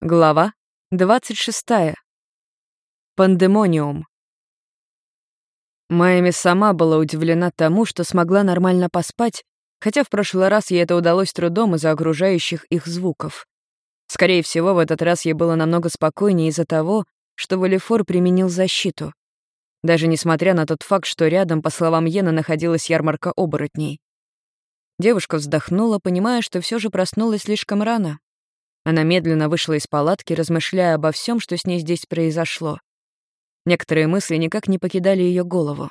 Глава 26. Пандемониум. Майами сама была удивлена тому, что смогла нормально поспать, хотя в прошлый раз ей это удалось трудом из-за окружающих их звуков. Скорее всего, в этот раз ей было намного спокойнее из-за того, что Валифор применил защиту. Даже несмотря на тот факт, что рядом, по словам Йена, находилась ярмарка оборотней. Девушка вздохнула, понимая, что все же проснулась слишком рано. Она медленно вышла из палатки, размышляя обо всем, что с ней здесь произошло. Некоторые мысли никак не покидали ее голову.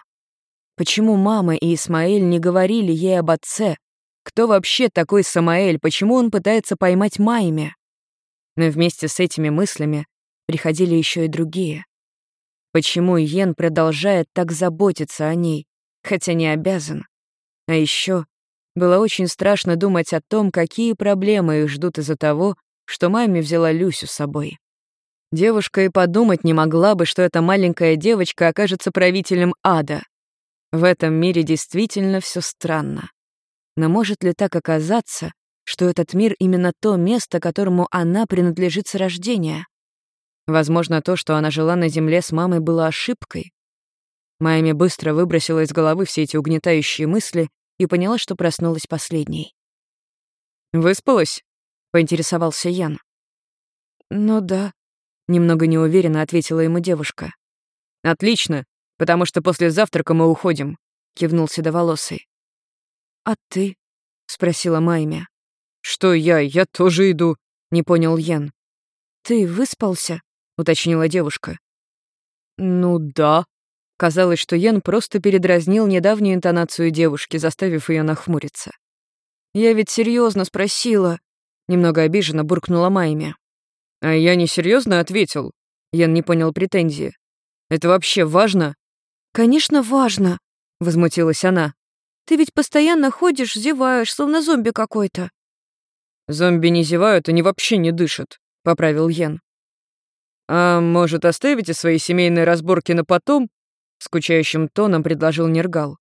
Почему мама и Исмаэль не говорили ей об отце? Кто вообще такой Самаэль? Почему он пытается поймать Майме? Но вместе с этими мыслями приходили еще и другие. Почему Йен продолжает так заботиться о ней, хотя не обязан? А еще было очень страшно думать о том, какие проблемы их ждут из-за того, что маме взяла Люсю с собой. Девушка и подумать не могла бы, что эта маленькая девочка окажется правителем ада. В этом мире действительно все странно. Но может ли так оказаться, что этот мир именно то место, которому она принадлежит с рождения? Возможно, то, что она жила на земле с мамой, было ошибкой. Майми быстро выбросила из головы все эти угнетающие мысли и поняла, что проснулась последней. «Выспалась?» — поинтересовался Ян. «Ну да», — немного неуверенно ответила ему девушка. «Отлично, потому что после завтрака мы уходим», — кивнул седоволосый. «А ты?» — спросила Майми. «Что я? Я тоже иду», — не понял Ян. «Ты выспался?» — уточнила девушка. «Ну да». Казалось, что Ян просто передразнил недавнюю интонацию девушки, заставив ее нахмуриться. «Я ведь серьезно спросила», Немного обиженно буркнула Майми. А я несерьезно ответил. Ян не понял претензии. Это вообще важно? Конечно, важно, возмутилась она. Ты ведь постоянно ходишь, зеваешь, словно зомби какой-то. Зомби не зевают, они вообще не дышат, поправил Ян. А может, оставите свои семейные разборки на потом? Скучающим тоном предложил Нергал.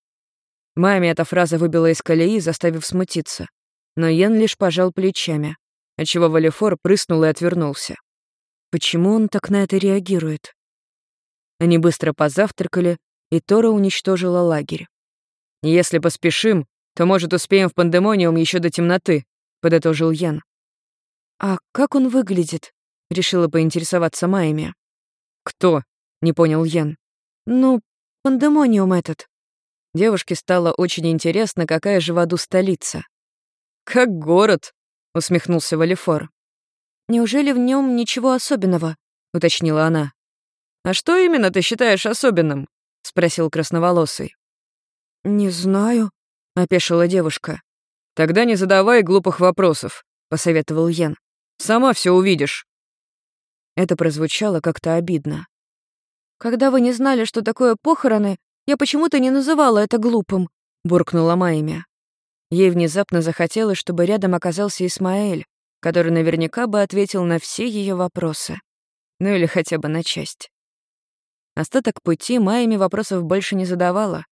Маме эта фраза выбила из колеи, заставив смутиться но Йен лишь пожал плечами, отчего Валефор прыснул и отвернулся. Почему он так на это реагирует? Они быстро позавтракали, и Тора уничтожила лагерь. «Если поспешим, то, может, успеем в пандемониум еще до темноты», — подытожил Ян. «А как он выглядит?» — решила поинтересоваться Майми. «Кто?» — не понял Ян. «Ну, пандемониум этот». Девушке стало очень интересно, какая же в аду столица. «Как город», — усмехнулся Валифор. «Неужели в нем ничего особенного?» — уточнила она. «А что именно ты считаешь особенным?» — спросил красноволосый. «Не знаю», — опешила девушка. «Тогда не задавай глупых вопросов», — посоветовал Йен. «Сама все увидишь». Это прозвучало как-то обидно. «Когда вы не знали, что такое похороны, я почему-то не называла это глупым», — буркнула Майя. Ей внезапно захотелось, чтобы рядом оказался Исмаэль, который наверняка бы ответил на все ее вопросы. Ну или хотя бы на часть. Остаток пути Майями вопросов больше не задавала.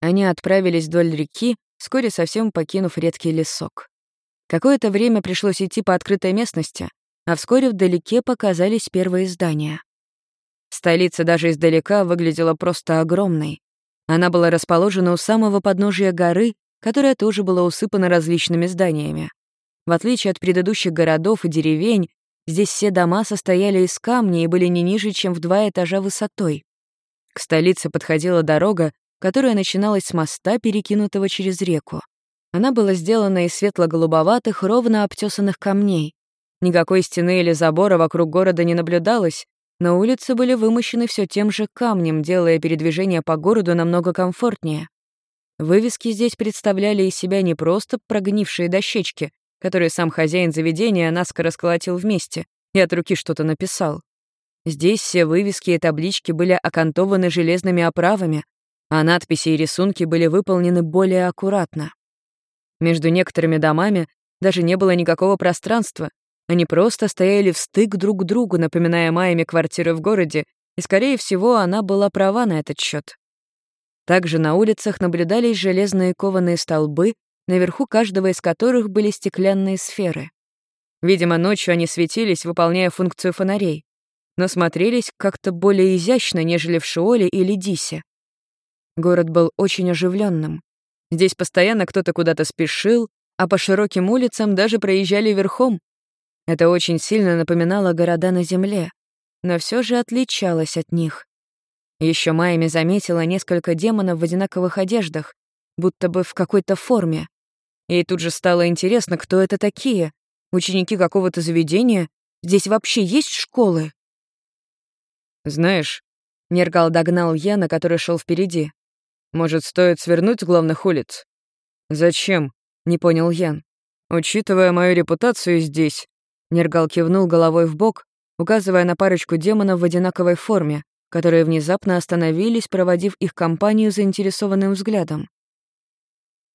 Они отправились вдоль реки, вскоре совсем покинув редкий лесок. Какое-то время пришлось идти по открытой местности, а вскоре вдалеке показались первые здания. Столица даже издалека выглядела просто огромной. Она была расположена у самого подножия горы которая тоже была усыпана различными зданиями. В отличие от предыдущих городов и деревень, здесь все дома состояли из камня и были не ниже, чем в два этажа высотой. К столице подходила дорога, которая начиналась с моста, перекинутого через реку. Она была сделана из светло-голубоватых, ровно обтесанных камней. Никакой стены или забора вокруг города не наблюдалось, но улицы были вымощены все тем же камнем, делая передвижение по городу намного комфортнее. Вывески здесь представляли из себя не просто прогнившие дощечки, которые сам хозяин заведения наскоро сколотил вместе и от руки что-то написал. Здесь все вывески и таблички были окантованы железными оправами, а надписи и рисунки были выполнены более аккуратно. Между некоторыми домами даже не было никакого пространства, они просто стояли в стык друг к другу, напоминая Майями квартиры в городе, и, скорее всего, она была права на этот счет. Также на улицах наблюдались железные кованые столбы, наверху каждого из которых были стеклянные сферы. Видимо, ночью они светились, выполняя функцию фонарей, но смотрелись как-то более изящно, нежели в Шиоле или Дисе. Город был очень оживленным. Здесь постоянно кто-то куда-то спешил, а по широким улицам даже проезжали верхом. Это очень сильно напоминало города на земле, но все же отличалось от них. Еще Майами заметила несколько демонов в одинаковых одеждах, будто бы в какой-то форме. Ей тут же стало интересно, кто это такие. Ученики какого-то заведения? Здесь вообще есть школы? Знаешь, Нергал догнал Яна, который шел впереди. Может, стоит свернуть с главных улиц? Зачем? Не понял Ян. Учитывая мою репутацию здесь, Нергал кивнул головой в бок, указывая на парочку демонов в одинаковой форме, которые внезапно остановились, проводив их компанию заинтересованным взглядом.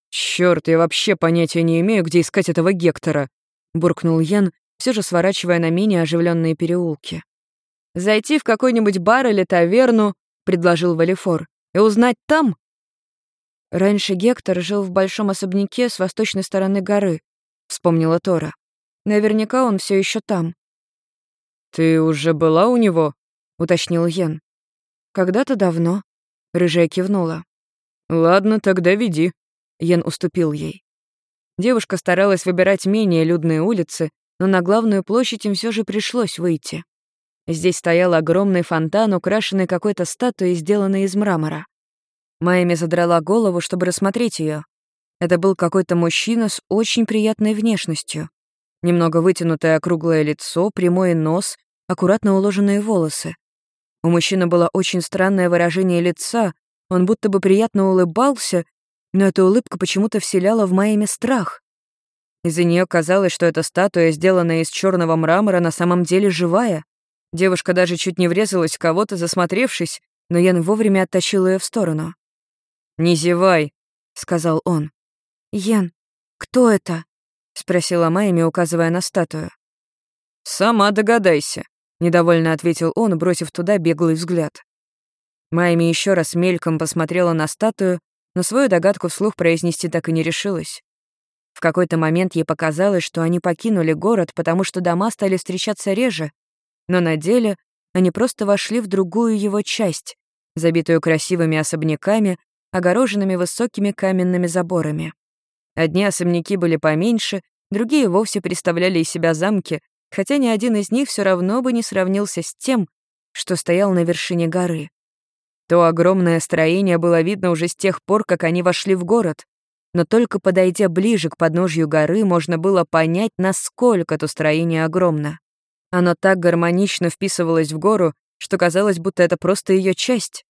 «Чёрт, я вообще понятия не имею, где искать этого Гектора», — буркнул Ян, все же сворачивая на менее оживленные переулки. «Зайти в какой-нибудь бар или таверну», — предложил Валифор, «и узнать там, Раньше Гектор жил в большом особняке с восточной стороны горы, вспомнила Тора. Наверняка он все еще там. Ты уже была у него? уточнил Йен. Когда-то давно, рыжая кивнула. Ладно, тогда веди. Йен уступил ей. Девушка старалась выбирать менее людные улицы, но на главную площадь им все же пришлось выйти. Здесь стоял огромный фонтан, украшенный какой-то статуей, сделанной из мрамора. Майами задрала голову, чтобы рассмотреть ее. Это был какой-то мужчина с очень приятной внешностью. Немного вытянутое округлое лицо, прямой нос, аккуратно уложенные волосы. У мужчины было очень странное выражение лица, он будто бы приятно улыбался, но эта улыбка почему-то вселяла в Майами страх. Из-за нее казалось, что эта статуя, сделанная из черного мрамора, на самом деле живая. Девушка даже чуть не врезалась в кого-то, засмотревшись, но Ян вовремя оттащил ее в сторону. «Не зевай», — сказал он. «Ян, кто это?» — спросила Майми, указывая на статую. «Сама догадайся», — недовольно ответил он, бросив туда беглый взгляд. Майми еще раз мельком посмотрела на статую, но свою догадку вслух произнести так и не решилась. В какой-то момент ей показалось, что они покинули город, потому что дома стали встречаться реже, но на деле они просто вошли в другую его часть, забитую красивыми особняками, огороженными высокими каменными заборами. Одни особняки были поменьше, другие вовсе представляли из себя замки, хотя ни один из них все равно бы не сравнился с тем, что стоял на вершине горы. То огромное строение было видно уже с тех пор, как они вошли в город, но только подойдя ближе к подножью горы, можно было понять, насколько то строение огромно. Оно так гармонично вписывалось в гору, что казалось, будто это просто ее часть.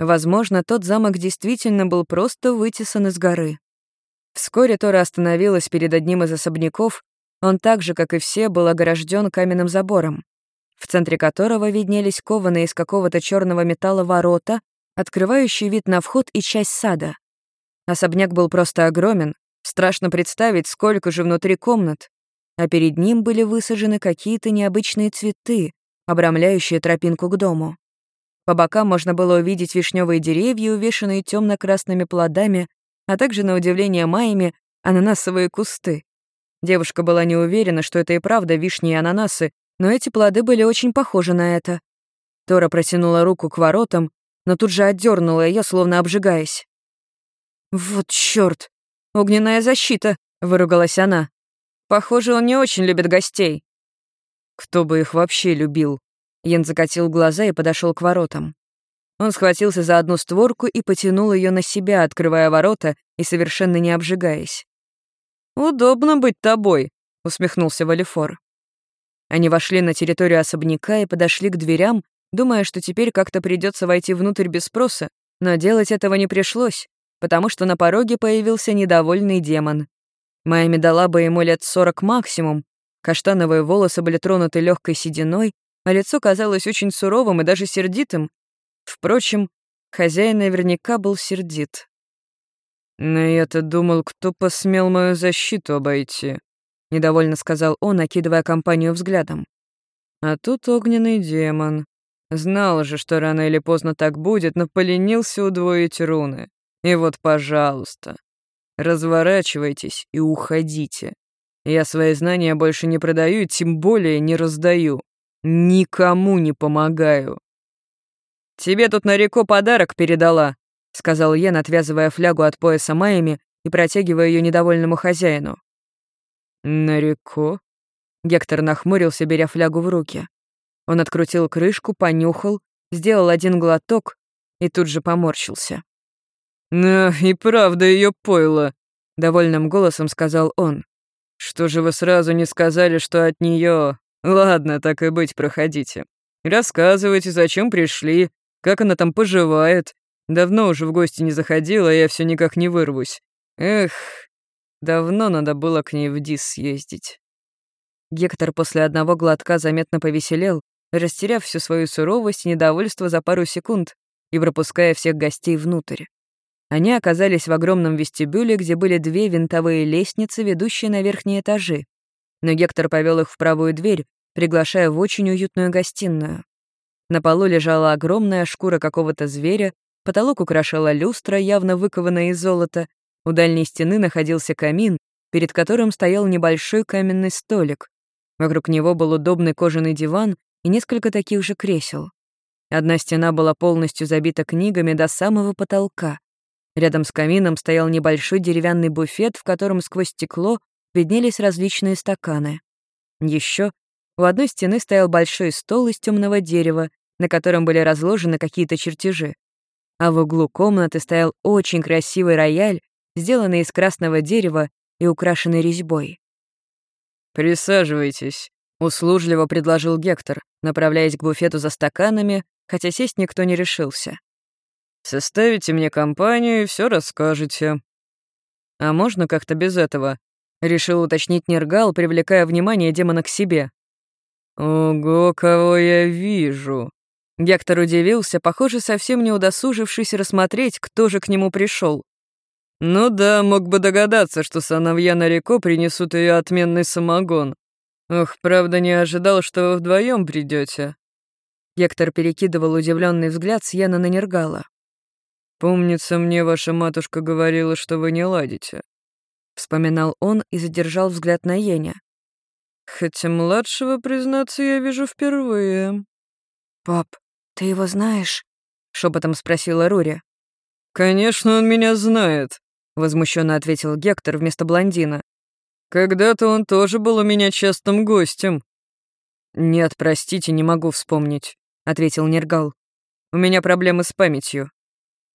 Возможно, тот замок действительно был просто вытесан из горы. Вскоре Тора остановилась перед одним из особняков. Он так же, как и все, был огражден каменным забором, в центре которого виднелись кованые из какого-то черного металла ворота, открывающие вид на вход и часть сада. Особняк был просто огромен, страшно представить, сколько же внутри комнат, а перед ним были высажены какие-то необычные цветы, обрамляющие тропинку к дому. По бокам можно было увидеть вишневые деревья, увешанные темно-красными плодами, а также, на удивление Майями, ананасовые кусты. Девушка была не уверена, что это и правда вишни и ананасы, но эти плоды были очень похожи на это. Тора протянула руку к воротам, но тут же отдернула ее, словно обжигаясь. «Вот чёрт! Огненная защита!» — выругалась она. «Похоже, он не очень любит гостей». «Кто бы их вообще любил?» Йен закатил глаза и подошел к воротам. Он схватился за одну створку и потянул ее на себя, открывая ворота и совершенно не обжигаясь. «Удобно быть тобой», — усмехнулся Валифор. Они вошли на территорию особняка и подошли к дверям, думая, что теперь как-то придется войти внутрь без спроса, но делать этого не пришлось, потому что на пороге появился недовольный демон. Майами дала бы ему лет сорок максимум, каштановые волосы были тронуты легкой сединой, а лицо казалось очень суровым и даже сердитым. Впрочем, хозяин наверняка был сердит. «Но я-то думал, кто посмел мою защиту обойти», — недовольно сказал он, окидывая компанию взглядом. «А тут огненный демон. Знал же, что рано или поздно так будет, но поленился удвоить руны. И вот, пожалуйста, разворачивайтесь и уходите. Я свои знания больше не продаю, тем более не раздаю. Никому не помогаю. «Тебе тут на реку подарок передала», — сказал Йен, отвязывая флягу от пояса Майями и протягивая ее недовольному хозяину. «Нареко?» Гектор нахмурился, беря флягу в руки. Он открутил крышку, понюхал, сделал один глоток и тут же поморщился. «Ну, и правда ее пойло», — довольным голосом сказал он. «Что же вы сразу не сказали, что от нее? Ладно, так и быть, проходите. Рассказывайте, зачем пришли, как она там поживает. Давно уже в гости не заходила, я все никак не вырвусь. Эх, давно надо было к ней в Дис съездить. Гектор после одного глотка заметно повеселел, растеряв всю свою суровость и недовольство за пару секунд и пропуская всех гостей внутрь. Они оказались в огромном вестибюле, где были две винтовые лестницы, ведущие на верхние этажи. Но Гектор повел их в правую дверь, приглашая в очень уютную гостиную. На полу лежала огромная шкура какого-то зверя, потолок украшала люстра, явно выкованная из золота, у дальней стены находился камин, перед которым стоял небольшой каменный столик. Вокруг него был удобный кожаный диван и несколько таких же кресел. Одна стена была полностью забита книгами до самого потолка. Рядом с камином стоял небольшой деревянный буфет, в котором сквозь стекло виднелись различные стаканы. Еще у одной стены стоял большой стол из темного дерева, на котором были разложены какие-то чертежи. А в углу комнаты стоял очень красивый рояль сделанный из красного дерева и украшенный резьбой. «Присаживайтесь», — услужливо предложил Гектор, направляясь к буфету за стаканами, хотя сесть никто не решился. «Составите мне компанию и все расскажете». «А можно как-то без этого?» — решил уточнить Нергал, привлекая внимание демона к себе. «Ого, кого я вижу!» Гектор удивился, похоже, совсем не удосужившись рассмотреть, кто же к нему пришел. Ну да, мог бы догадаться, что сыновья на реку принесут ее отменный самогон. Ох, правда, не ожидал, что вы вдвоем придете. Гектор перекидывал удивленный взгляд с Яна на Нергала. «Помнится, мне ваша матушка говорила, что вы не ладите», — вспоминал он и задержал взгляд на Еня. «Хотя младшего, признаться, я вижу впервые». «Пап, ты его знаешь?» — шепотом спросила Рури. «Конечно, он меня знает», возмущенно ответил Гектор вместо блондина. Когда-то он тоже был у меня частым гостем. Нет, простите, не могу вспомнить, ответил Нергал. У меня проблемы с памятью.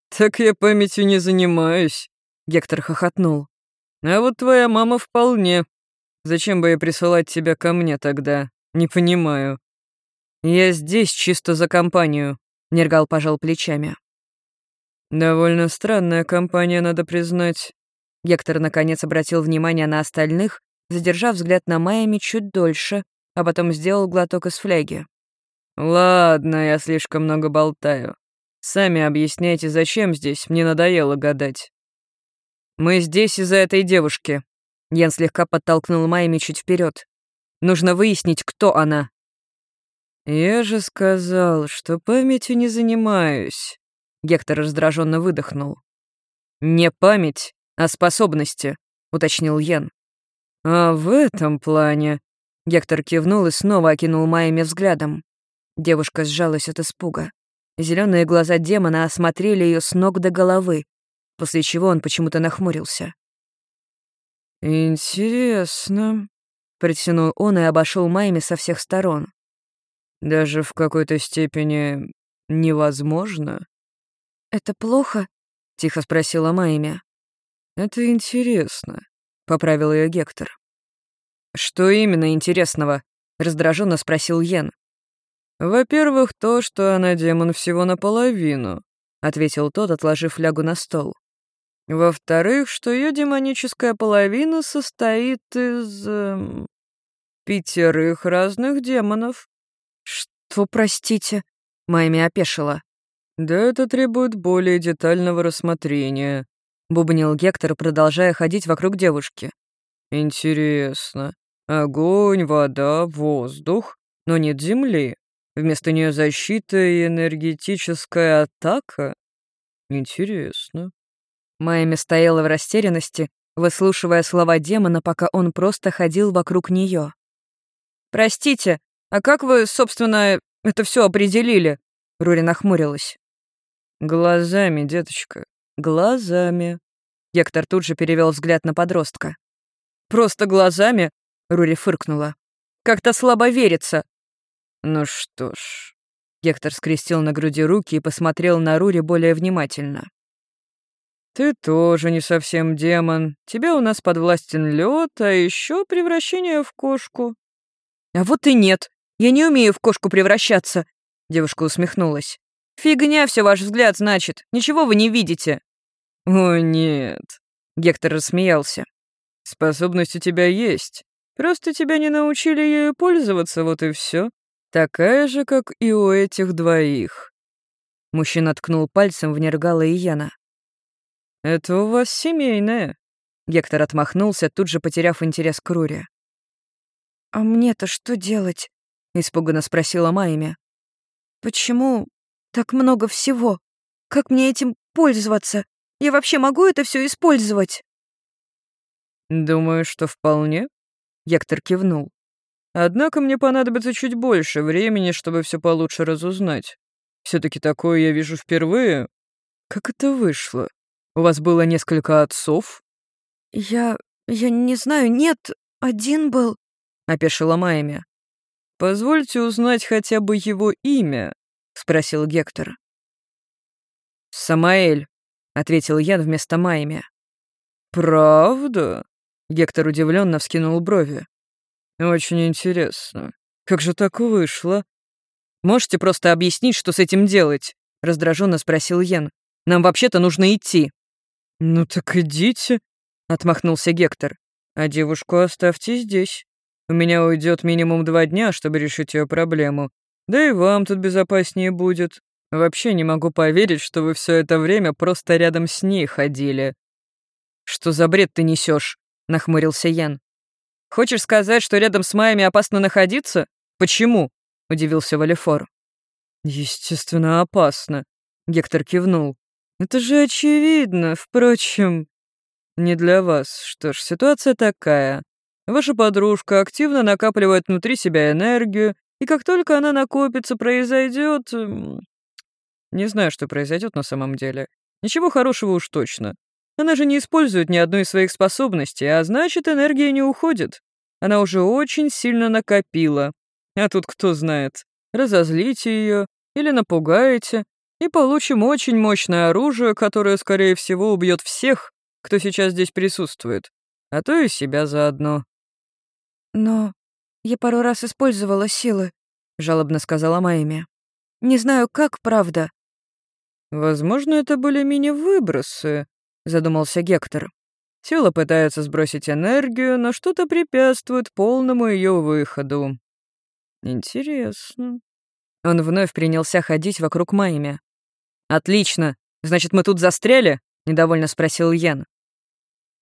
Так я памятью не занимаюсь, Гектор хохотнул. А вот твоя мама вполне. Зачем бы ей присылать тебя ко мне тогда? Не понимаю. Я здесь чисто за компанию, Нергал пожал плечами. «Довольно странная компания, надо признать». Гектор наконец обратил внимание на остальных, задержав взгляд на Майами чуть дольше, а потом сделал глоток из фляги. «Ладно, я слишком много болтаю. Сами объясняйте, зачем здесь, мне надоело гадать». «Мы здесь из-за этой девушки». Ян слегка подтолкнул Майами чуть вперед. «Нужно выяснить, кто она». «Я же сказал, что памятью не занимаюсь», Гектор раздраженно выдохнул. «Не память, а способности», — уточнил Йен. «А в этом плане...» Гектор кивнул и снова окинул Майями взглядом. Девушка сжалась от испуга. Зеленые глаза демона осмотрели ее с ног до головы, после чего он почему-то нахмурился. «Интересно», — протянул он и обошел Майми со всех сторон. «Даже в какой-то степени невозможно». «Это плохо?» — тихо спросила Майя. «Это интересно», — поправил ее Гектор. «Что именно интересного?» — раздраженно спросил Йен. «Во-первых, то, что она демон всего наполовину», — ответил тот, отложив флягу на стол. «Во-вторых, что ее демоническая половина состоит из... Эм, пятерых разных демонов». «Что, простите?» — Майми опешила. «Да это требует более детального рассмотрения», — бубнил Гектор, продолжая ходить вокруг девушки. «Интересно. Огонь, вода, воздух, но нет земли. Вместо нее защита и энергетическая атака? Интересно». Майами стояла в растерянности, выслушивая слова демона, пока он просто ходил вокруг нее. «Простите, а как вы, собственно, это все определили?» Рури нахмурилась. «Глазами, деточка, глазами». Гектор тут же перевел взгляд на подростка. «Просто глазами?» — Рури фыркнула. «Как-то слабо верится». «Ну что ж...» Гектор скрестил на груди руки и посмотрел на Рури более внимательно. «Ты тоже не совсем демон. Тебя у нас подвластен лед, а еще превращение в кошку». «А вот и нет. Я не умею в кошку превращаться», — девушка усмехнулась. «Фигня все ваш взгляд, значит. Ничего вы не видите». «О, нет», — Гектор рассмеялся. «Способность у тебя есть. Просто тебя не научили ею пользоваться, вот и все. Такая же, как и у этих двоих». Мужчина ткнул пальцем в Нергала и. «Это у вас семейное». Гектор отмахнулся, тут же потеряв интерес к Руре. «А мне-то что делать?» — испуганно спросила Майми. «Почему так много всего? Как мне этим пользоваться? Я вообще могу это все использовать?» «Думаю, что вполне», — Гектор кивнул. «Однако мне понадобится чуть больше времени, чтобы все получше разузнать. все таки такое я вижу впервые. Как это вышло?» У вас было несколько отцов?» «Я... я не знаю, нет, один был», — опешила Майми. «Позвольте узнать хотя бы его имя», — спросил Гектор. «Самаэль», — ответил Ян вместо Майми. «Правда?» — Гектор удивленно вскинул брови. «Очень интересно. Как же так вышло?» «Можете просто объяснить, что с этим делать?» — раздраженно спросил Ян. «Нам вообще-то нужно идти». «Ну так идите», — отмахнулся Гектор. «А девушку оставьте здесь. У меня уйдет минимум два дня, чтобы решить ее проблему. Да и вам тут безопаснее будет. Вообще не могу поверить, что вы все это время просто рядом с ней ходили». «Что за бред ты несешь? нахмурился Ян. «Хочешь сказать, что рядом с Майями опасно находиться? Почему?» — удивился Валифор. «Естественно, опасно», — Гектор кивнул. Это же очевидно, впрочем. Не для вас. Что ж, ситуация такая. Ваша подружка активно накапливает внутри себя энергию, и как только она накопится, произойдет... Не знаю, что произойдет на самом деле. Ничего хорошего уж точно. Она же не использует ни одной из своих способностей, а значит, энергия не уходит. Она уже очень сильно накопила. А тут кто знает, разозлите ее или напугаете, и получим очень мощное оружие, которое, скорее всего, убьет всех, кто сейчас здесь присутствует, а то и себя заодно». «Но я пару раз использовала силы», — жалобно сказала Майми. «Не знаю, как, правда». «Возможно, это были мини-выбросы», — задумался Гектор. Сила пытается сбросить энергию, но что-то препятствует полному ее выходу. Интересно. Он вновь принялся ходить вокруг Майми. «Отлично. Значит, мы тут застряли?» — недовольно спросил Ян.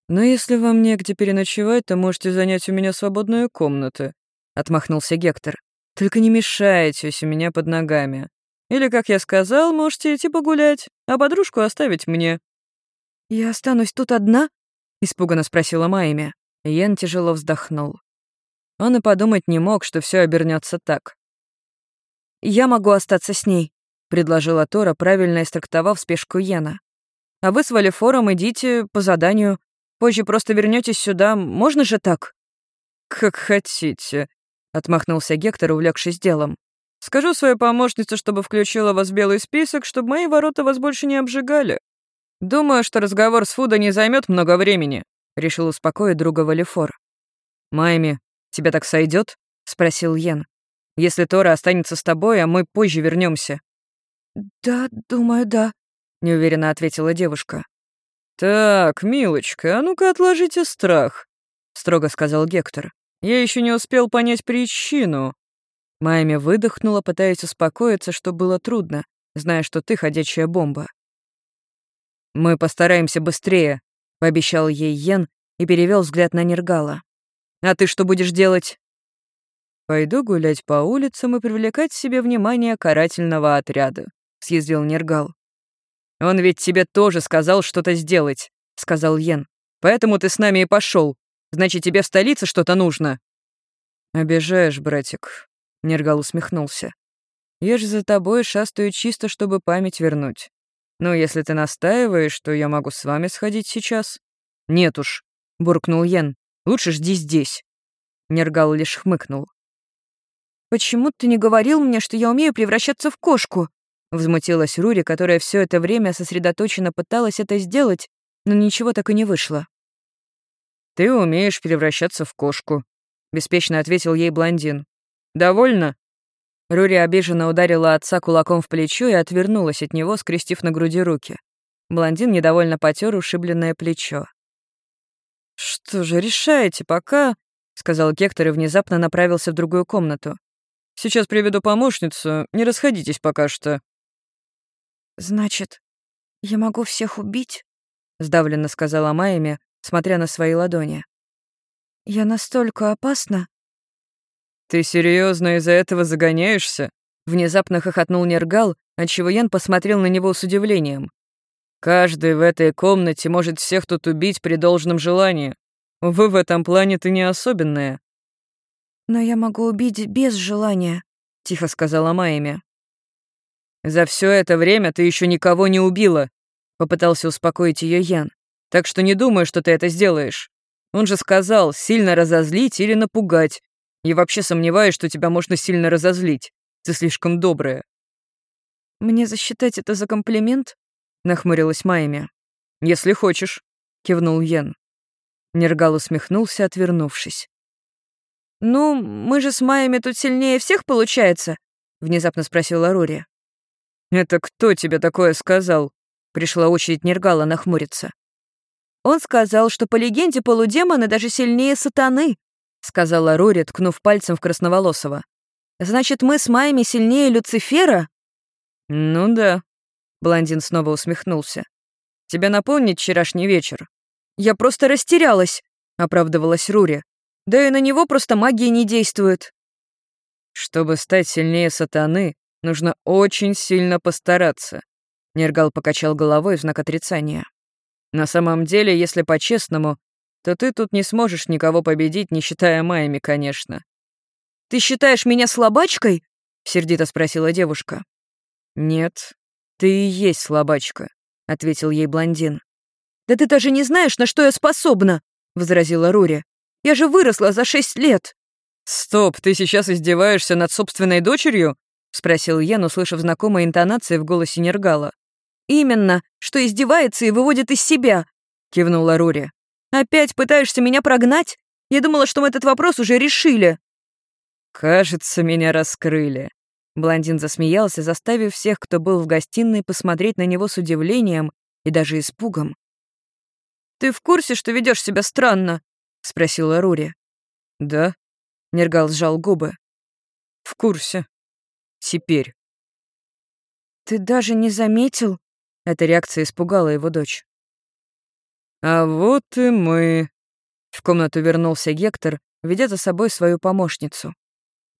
«Но если вам негде переночевать, то можете занять у меня свободную комнату», — отмахнулся Гектор. «Только не мешайтесь у меня под ногами. Или, как я сказал, можете идти погулять, а подружку оставить мне». «Я останусь тут одна?» — испуганно спросила Майми. Ян тяжело вздохнул. Он и подумать не мог, что все обернется так. «Я могу остаться с ней», предложила Тора, правильно истрактовав спешку Йена. «А вы с Валифором идите по заданию. Позже просто вернетесь сюда. Можно же так?» «Как хотите», — отмахнулся Гектор, увлекшись делом. «Скажу своей помощнице, чтобы включила вас в белый список, чтобы мои ворота вас больше не обжигали. Думаю, что разговор с Фуда не займет много времени», — решил успокоить друга Валифор. «Майми, тебе так сойдет? спросил Йен. «Если Тора останется с тобой, а мы позже вернемся. «Да, думаю, да», — неуверенно ответила девушка. «Так, милочка, а ну-ка отложите страх», — строго сказал Гектор. «Я еще не успел понять причину». Майми выдохнула, пытаясь успокоиться, что было трудно, зная, что ты ходячая бомба. «Мы постараемся быстрее», — пообещал ей Йен и перевел взгляд на Нергала. «А ты что будешь делать?» «Пойду гулять по улицам и привлекать себе внимание карательного отряда», съездил Нергал. «Он ведь тебе тоже сказал что-то сделать», — сказал Йен. Поэтому ты с нами и пошел. Значит, тебе в столице что-то нужно». «Обижаешь, братик», — Нергал усмехнулся. «Я же за тобой шастаю чисто, чтобы память вернуть. Но если ты настаиваешь, то я могу с вами сходить сейчас». «Нет уж», — буркнул Йен. «Лучше жди здесь». Нергал лишь хмыкнул. «Почему ты не говорил мне, что я умею превращаться в кошку?» Взмутилась Рури, которая все это время сосредоточенно пыталась это сделать, но ничего так и не вышло. «Ты умеешь превращаться в кошку», — беспечно ответил ей блондин. «Довольно?» Рури обиженно ударила отца кулаком в плечо и отвернулась от него, скрестив на груди руки. Блондин недовольно потер ушибленное плечо. «Что же, решаете пока», — сказал Гектор и внезапно направился в другую комнату. «Сейчас приведу помощницу, не расходитесь пока что». «Значит, я могу всех убить?» — сдавленно сказала Майами, смотря на свои ладони. «Я настолько опасна?» «Ты серьезно из-за этого загоняешься?» Внезапно хохотнул Нергал, отчего Ян посмотрел на него с удивлением. «Каждый в этой комнате может всех тут убить при должном желании. Вы в этом плане ты не особенная». «Но я могу убить без желания», — тихо сказала Майами. «За все это время ты еще никого не убила», — попытался успокоить ее Ян. «Так что не думай, что ты это сделаешь. Он же сказал, сильно разозлить или напугать. И вообще сомневаюсь, что тебя можно сильно разозлить. Ты слишком добрая». «Мне засчитать это за комплимент?» — нахмурилась Майми. «Если хочешь», — кивнул Йен. Нергал усмехнулся, отвернувшись. «Ну, мы же с Майями тут сильнее всех, получается?» — внезапно спросила Рури. «Это кто тебе такое сказал?» Пришла очередь Нергала нахмуриться. «Он сказал, что по легенде полудемоны даже сильнее сатаны», сказала Рори, ткнув пальцем в Красноволосого. «Значит, мы с Майями сильнее Люцифера?» «Ну да», — блондин снова усмехнулся. «Тебе напомнить вчерашний вечер?» «Я просто растерялась», — оправдывалась Рури. «Да и на него просто магия не действует». «Чтобы стать сильнее сатаны, Нужно очень сильно постараться. Нергал покачал головой в знак отрицания. На самом деле, если по-честному, то ты тут не сможешь никого победить, не считая Майами, конечно. «Ты считаешь меня слабачкой?» — сердито спросила девушка. «Нет, ты и есть слабачка», — ответил ей блондин. «Да ты даже не знаешь, на что я способна», — возразила Рури. «Я же выросла за шесть лет». «Стоп, ты сейчас издеваешься над собственной дочерью?» — спросил Йен, услышав знакомые интонации в голосе Нергала. «Именно, что издевается и выводит из себя», — кивнула Рури. «Опять пытаешься меня прогнать? Я думала, что мы этот вопрос уже решили». «Кажется, меня раскрыли». Блондин засмеялся, заставив всех, кто был в гостиной, посмотреть на него с удивлением и даже испугом. «Ты в курсе, что ведешь себя странно?» — спросила Рури. «Да», — Нергал сжал губы. «В курсе», теперь. «Ты даже не заметил?» Эта реакция испугала его дочь. «А вот и мы». В комнату вернулся Гектор, ведя за собой свою помощницу.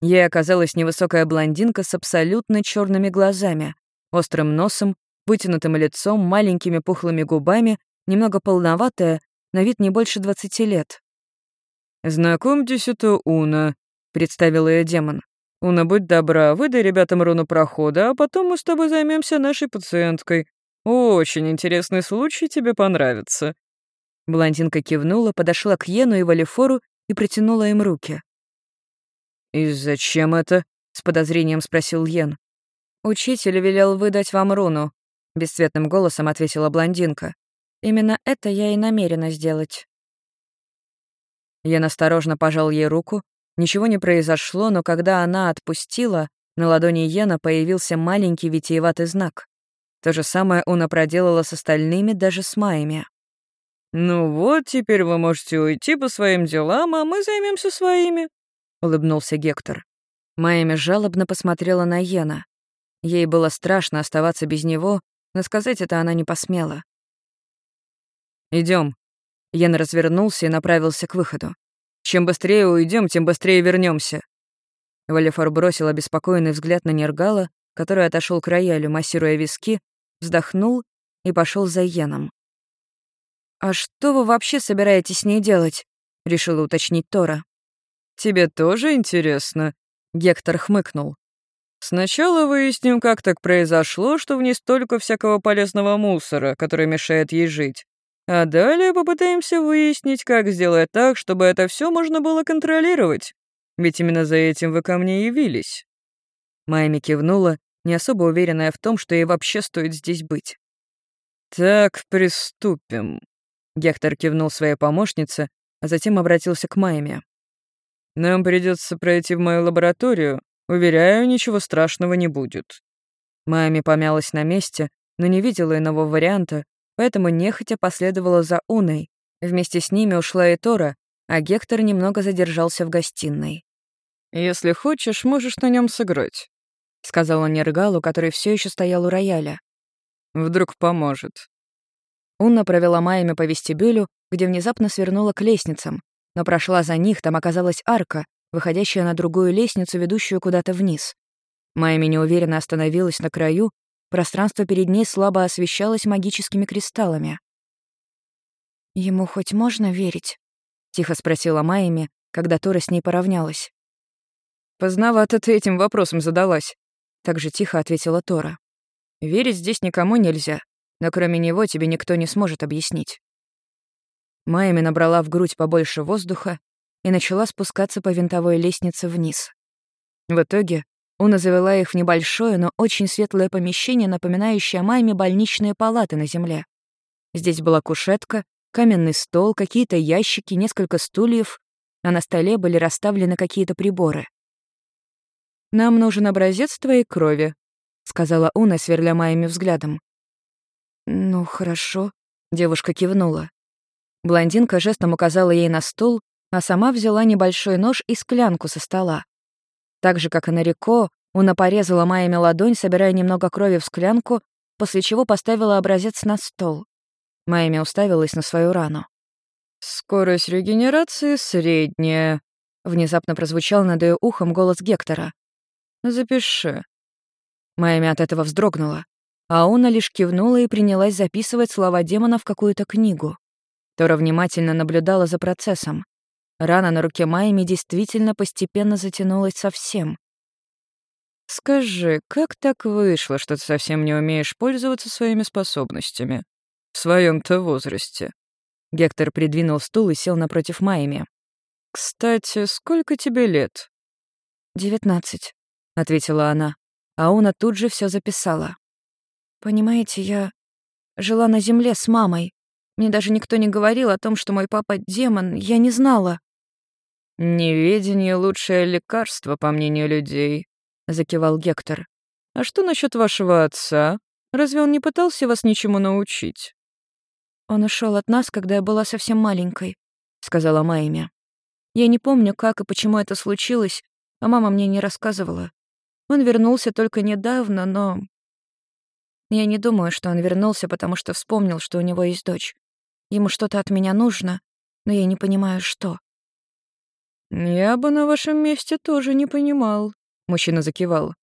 Ей оказалась невысокая блондинка с абсолютно черными глазами, острым носом, вытянутым лицом, маленькими пухлыми губами, немного полноватая, на вид не больше двадцати лет. «Знакомьтесь, это Уна», — представил ее демон. «Уна, будь добра, выдай ребятам руну прохода, а потом мы с тобой займемся нашей пациенткой. Очень интересный случай, тебе понравится». Блондинка кивнула, подошла к Йену и Валифору и протянула им руки. «И зачем это?» — с подозрением спросил Йен. «Учитель велел выдать вам руну», — бесцветным голосом ответила блондинка. «Именно это я и намерена сделать». Йен осторожно пожал ей руку, Ничего не произошло, но когда она отпустила, на ладони Йена появился маленький витиеватый знак. То же самое Уна проделала с остальными, даже с Майями. «Ну вот, теперь вы можете уйти по своим делам, а мы займемся своими», — улыбнулся Гектор. Майями жалобно посмотрела на Йена. Ей было страшно оставаться без него, но сказать это она не посмела. Идем. Йен развернулся и направился к выходу. Чем быстрее уйдем, тем быстрее вернемся. Валифор бросил обеспокоенный взгляд на Нергала, который отошел к роялю, массируя виски, вздохнул и пошел за Йеном. «А что вы вообще собираетесь с ней делать?» — решила уточнить Тора. «Тебе тоже интересно?» — Гектор хмыкнул. «Сначала выясним, как так произошло, что в ней столько всякого полезного мусора, который мешает ей жить. А далее попытаемся выяснить, как сделать так, чтобы это все можно было контролировать. Ведь именно за этим вы ко мне явились». Майми кивнула, не особо уверенная в том, что ей вообще стоит здесь быть. «Так, приступим», — Гектор кивнул своей помощнице, а затем обратился к Майме. «Нам придется пройти в мою лабораторию. Уверяю, ничего страшного не будет». Майми помялась на месте, но не видела иного варианта, поэтому нехотя последовала за Уной. Вместе с ними ушла и Тора, а Гектор немного задержался в гостиной. «Если хочешь, можешь на нем сыграть», — сказал он Нергалу, который все еще стоял у рояля. «Вдруг поможет». Унна провела Майями по вестибюлю, где внезапно свернула к лестницам, но прошла за них, там оказалась арка, выходящая на другую лестницу, ведущую куда-то вниз. Майми неуверенно остановилась на краю, пространство перед ней слабо освещалось магическими кристаллами. «Ему хоть можно верить?» — тихо спросила Майми, когда Тора с ней поравнялась. «Поздновато ты этим вопросом задалась», — так же тихо ответила Тора. «Верить здесь никому нельзя, но кроме него тебе никто не сможет объяснить». Майами набрала в грудь побольше воздуха и начала спускаться по винтовой лестнице вниз. В итоге Уна завела их в небольшое, но очень светлое помещение, напоминающее Майме больничные палаты на земле. Здесь была кушетка, каменный стол, какие-то ящики, несколько стульев, а на столе были расставлены какие-то приборы. «Нам нужен образец твоей крови», — сказала Уна, сверля Майами взглядом. «Ну, хорошо», — девушка кивнула. Блондинка жестом указала ей на стул, а сама взяла небольшой нож и склянку со стола. Так же, как и на Рико, Уна порезала Майями ладонь, собирая немного крови в склянку, после чего поставила образец на стол. Майями уставилась на свою рану. «Скорость регенерации средняя», — внезапно прозвучал над ее ухом голос Гектора. «Запиши». Майами от этого вздрогнула, а Уна лишь кивнула и принялась записывать слова демона в какую-то книгу. Тора внимательно наблюдала за процессом. Рана на руке Майми действительно постепенно затянулась совсем. «Скажи, как так вышло, что ты совсем не умеешь пользоваться своими способностями? В своем то возрасте?» Гектор придвинул стул и сел напротив Майми. «Кстати, сколько тебе лет?» «Девятнадцать», — ответила она, а Уна тут же все записала. «Понимаете, я жила на земле с мамой. Мне даже никто не говорил о том, что мой папа — демон, я не знала». «Неведение — лучшее лекарство, по мнению людей», — закивал Гектор. «А что насчет вашего отца? Разве он не пытался вас ничему научить?» «Он ушел от нас, когда я была совсем маленькой», — сказала Майми. «Я не помню, как и почему это случилось, а мама мне не рассказывала. Он вернулся только недавно, но... Я не думаю, что он вернулся, потому что вспомнил, что у него есть дочь. Ему что-то от меня нужно, но я не понимаю, что. «Я бы на вашем месте тоже не понимал», — мужчина закивал.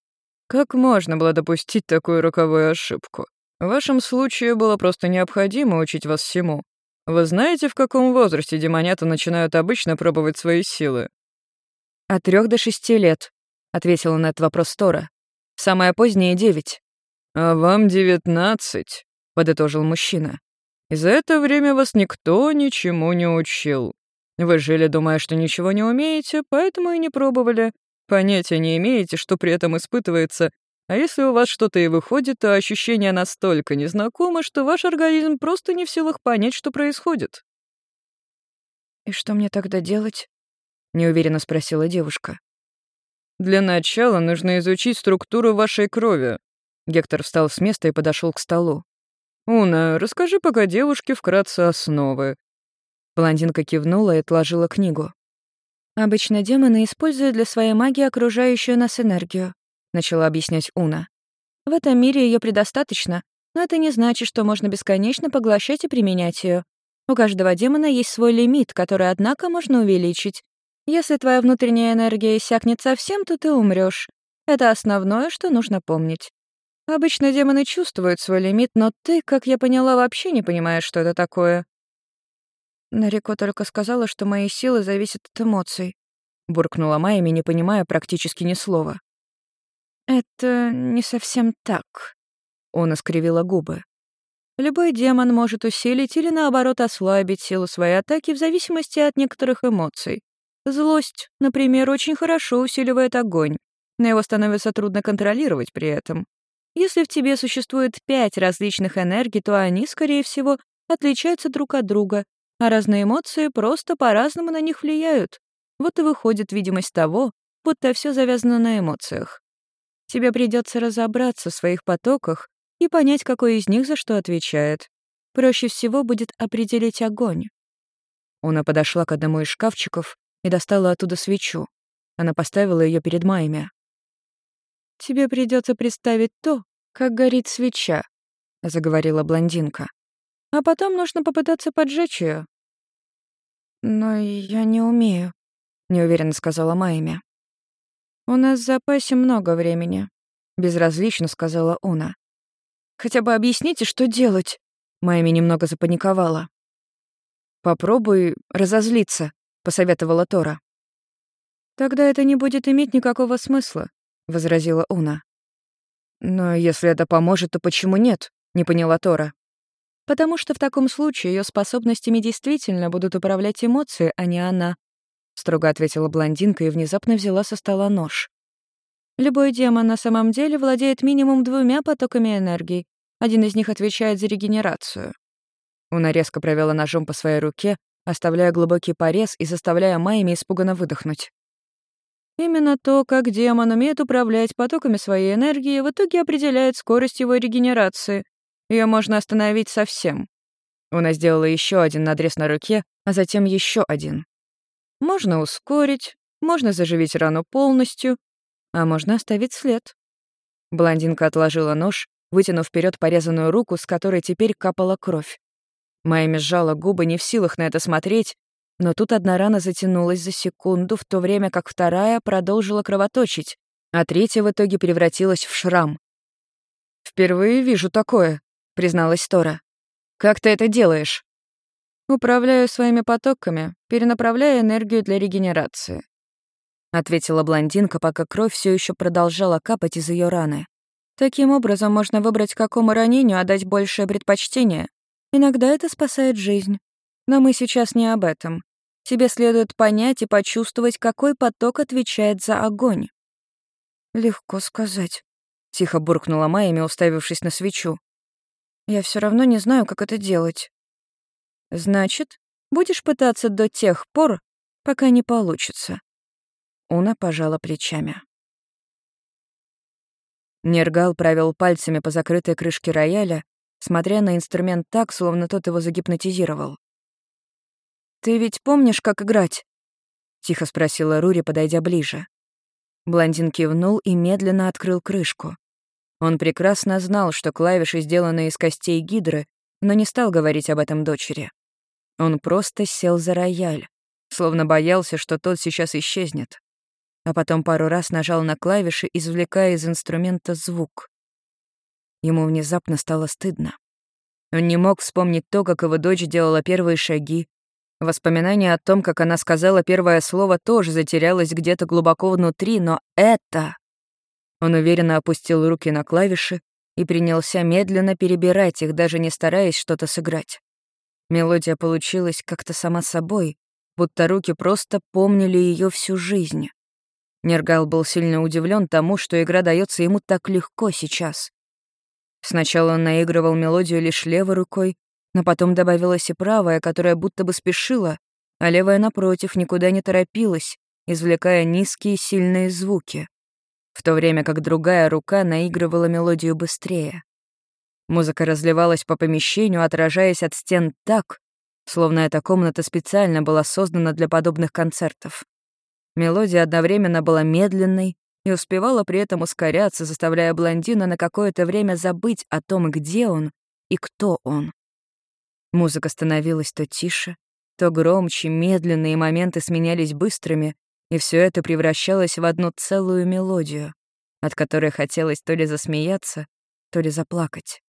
«Как можно было допустить такую роковую ошибку? В вашем случае было просто необходимо учить вас всему. Вы знаете, в каком возрасте демонята начинают обычно пробовать свои силы?» «От трех до шести лет», — ответила на этот вопрос Тора. «Самое позднее — девять». «А вам девятнадцать», — подытожил мужчина. «И за это время вас никто ничему не учил. Вы жили, думая, что ничего не умеете, поэтому и не пробовали. Понятия не имеете, что при этом испытывается. А если у вас что-то и выходит, то ощущения настолько незнакомы, что ваш организм просто не в силах понять, что происходит». «И что мне тогда делать?» — неуверенно спросила девушка. «Для начала нужно изучить структуру вашей крови». Гектор встал с места и подошел к столу. «Уна, расскажи пока девушке вкратце основы. Блондинка кивнула и отложила книгу. «Обычно демоны используют для своей магии окружающую нас энергию», — начала объяснять Уна. «В этом мире ее предостаточно, но это не значит, что можно бесконечно поглощать и применять ее. У каждого демона есть свой лимит, который, однако, можно увеличить. Если твоя внутренняя энергия иссякнет совсем, то ты умрешь. Это основное, что нужно помнить. Обычно демоны чувствуют свой лимит, но ты, как я поняла, вообще не понимаешь, что это такое. Нарико только сказала, что мои силы зависят от эмоций. Буркнула Майми, не понимая практически ни слова. Это не совсем так. Он искривила губы. Любой демон может усилить или, наоборот, ослабить силу своей атаки в зависимости от некоторых эмоций. Злость, например, очень хорошо усиливает огонь, но его становится трудно контролировать при этом. Если в тебе существует пять различных энергий, то они, скорее всего, отличаются друг от друга, а разные эмоции просто по-разному на них влияют. Вот и выходит видимость того, будто все завязано на эмоциях. Тебе придется разобраться в своих потоках и понять, какой из них за что отвечает. Проще всего будет определить огонь. Она подошла к одному из шкафчиков и достала оттуда свечу. Она поставила ее перед Майми. «Тебе придется представить то, как горит свеча», — заговорила блондинка. «А потом нужно попытаться поджечь ее. «Но я не умею», — неуверенно сказала Майми. «У нас в запасе много времени», — безразлично сказала Уна. «Хотя бы объясните, что делать?» Майми немного запаниковала. «Попробуй разозлиться», — посоветовала Тора. «Тогда это не будет иметь никакого смысла», — возразила Уна. «Но если это поможет, то почему нет?» — не поняла Тора. «Потому что в таком случае ее способностями действительно будут управлять эмоции, а не она», — строго ответила блондинка и внезапно взяла со стола нож. Любой демон на самом деле владеет минимум двумя потоками энергии. Один из них отвечает за регенерацию. Уна резко провела ножом по своей руке, оставляя глубокий порез и заставляя Майми испуганно выдохнуть. Именно то, как демон умеет управлять потоками своей энергии, в итоге определяет скорость его регенерации. Ее можно остановить совсем. Уна сделала еще один надрез на руке, а затем еще один. Можно ускорить, можно заживить рану полностью, а можно оставить след. Блондинка отложила нож, вытянув вперед порезанную руку, с которой теперь капала кровь. Майми сжала губы, не в силах на это смотреть, но тут одна рана затянулась за секунду, в то время как вторая продолжила кровоточить, а третья в итоге превратилась в шрам. «Впервые вижу такое», — призналась Тора. «Как ты это делаешь?» «Управляю своими потоками, перенаправляя энергию для регенерации. — ответила блондинка, пока кровь все еще продолжала капать из ее раны. «Таким образом можно выбрать, какому ранению отдать большее предпочтение. Иногда это спасает жизнь. Но мы сейчас не об этом. Тебе следует понять и почувствовать, какой поток отвечает за огонь». «Легко сказать», — тихо буркнула Майями, уставившись на свечу. «Я все равно не знаю, как это делать». «Значит, будешь пытаться до тех пор, пока не получится», Уна пожала плечами. Нергал провел пальцами по закрытой крышке рояля, смотря на инструмент так, словно тот его загипнотизировал. «Ты ведь помнишь, как играть?» — тихо спросила Рури, подойдя ближе. Блондин кивнул и медленно открыл крышку. Он прекрасно знал, что клавиши сделаны из костей гидры, но не стал говорить об этом дочери. Он просто сел за рояль, словно боялся, что тот сейчас исчезнет а потом пару раз нажал на клавиши, извлекая из инструмента звук. Ему внезапно стало стыдно. Он не мог вспомнить то, как его дочь делала первые шаги. Воспоминание о том, как она сказала первое слово, тоже затерялось где-то глубоко внутри, но это... Он уверенно опустил руки на клавиши и принялся медленно перебирать их, даже не стараясь что-то сыграть. Мелодия получилась как-то сама собой, будто руки просто помнили ее всю жизнь. Нергал был сильно удивлен тому, что игра дается ему так легко сейчас. Сначала он наигрывал мелодию лишь левой рукой, но потом добавилась и правая, которая будто бы спешила, а левая, напротив, никуда не торопилась, извлекая низкие сильные звуки, в то время как другая рука наигрывала мелодию быстрее. Музыка разливалась по помещению, отражаясь от стен так, словно эта комната специально была создана для подобных концертов. Мелодия одновременно была медленной и успевала при этом ускоряться, заставляя блондина на какое-то время забыть о том, где он и кто он. Музыка становилась то тише, то громче, медленные моменты сменялись быстрыми, и все это превращалось в одну целую мелодию, от которой хотелось то ли засмеяться, то ли заплакать.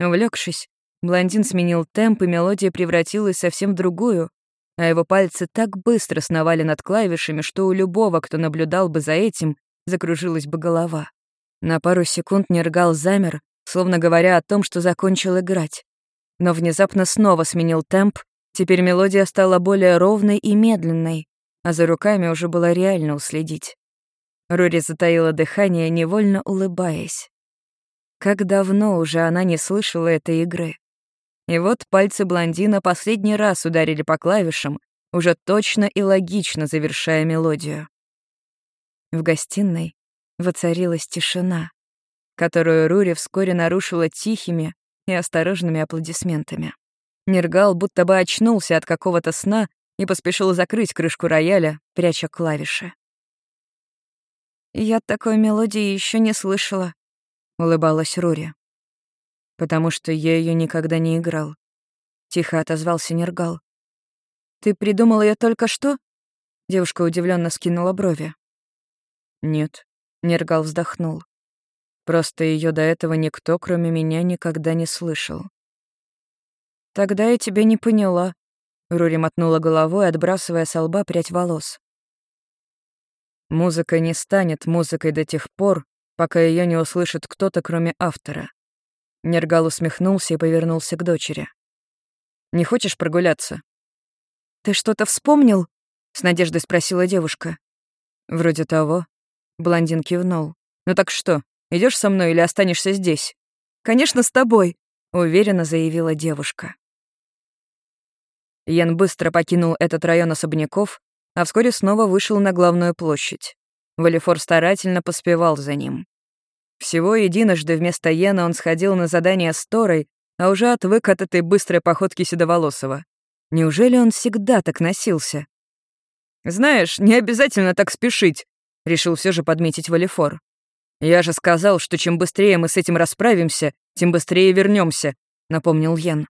Увлекшись, Блондин сменил темп, и мелодия превратилась совсем в другую, а его пальцы так быстро сновали над клавишами, что у любого, кто наблюдал бы за этим, закружилась бы голова. На пару секунд Нергал замер, словно говоря о том, что закончил играть. Но внезапно снова сменил темп, теперь мелодия стала более ровной и медленной, а за руками уже было реально уследить. Рори затаила дыхание, невольно улыбаясь. Как давно уже она не слышала этой игры. И вот пальцы блондина последний раз ударили по клавишам, уже точно и логично завершая мелодию. В гостиной воцарилась тишина, которую Рури вскоре нарушила тихими и осторожными аплодисментами. Нергал будто бы очнулся от какого-то сна и поспешил закрыть крышку рояля, пряча клавиши. «Я такой мелодии еще не слышала», — улыбалась Рури. «Потому что я ее никогда не играл», — тихо отозвался Нергал. «Ты придумал ее только что?» Девушка удивленно скинула брови. «Нет», — Нергал вздохнул. «Просто ее до этого никто, кроме меня, никогда не слышал». «Тогда я тебя не поняла», — Рури мотнула головой, отбрасывая со лба прядь волос. Музыка не станет музыкой до тех пор, пока ее не услышит кто-то, кроме автора. Нергал усмехнулся и повернулся к дочери. «Не хочешь прогуляться?» «Ты что-то вспомнил?» — с надеждой спросила девушка. «Вроде того». Блондин кивнул. «Ну так что, идешь со мной или останешься здесь?» «Конечно, с тобой», — уверенно заявила девушка. Ян быстро покинул этот район особняков а вскоре снова вышел на главную площадь. Валифор старательно поспевал за ним. Всего единожды вместо Йена он сходил на задание с Торой, а уже отвык от этой быстрой походки Седоволосого. Неужели он всегда так носился? «Знаешь, не обязательно так спешить», — решил все же подметить Валифор. «Я же сказал, что чем быстрее мы с этим расправимся, тем быстрее вернемся, напомнил Йен.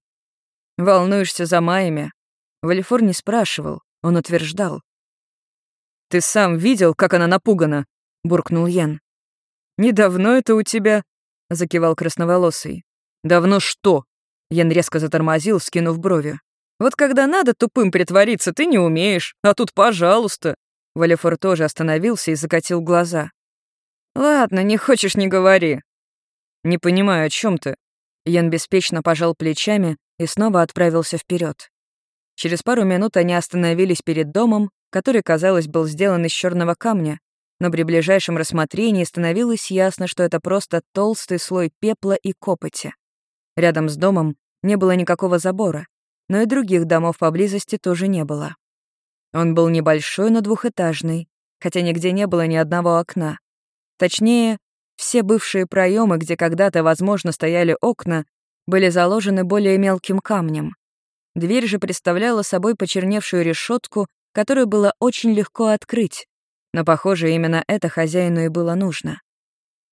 «Волнуешься за Майями?» Валифор не спрашивал, он утверждал. «Ты сам видел, как она напугана?» — буркнул Ян. «Недавно это у тебя?» — закивал красноволосый. «Давно что?» — Ян резко затормозил, скинув брови. «Вот когда надо тупым притвориться, ты не умеешь, а тут пожалуйста». Валефор тоже остановился и закатил глаза. «Ладно, не хочешь — не говори». «Не понимаю, о чем ты?» Ян беспечно пожал плечами и снова отправился вперед. Через пару минут они остановились перед домом, который, казалось, был сделан из черного камня, но при ближайшем рассмотрении становилось ясно, что это просто толстый слой пепла и копоти. Рядом с домом не было никакого забора, но и других домов поблизости тоже не было. Он был небольшой, но двухэтажный, хотя нигде не было ни одного окна. Точнее, все бывшие проемы, где когда-то, возможно, стояли окна, были заложены более мелким камнем. Дверь же представляла собой почерневшую решетку которую было очень легко открыть, но, похоже, именно это хозяину и было нужно.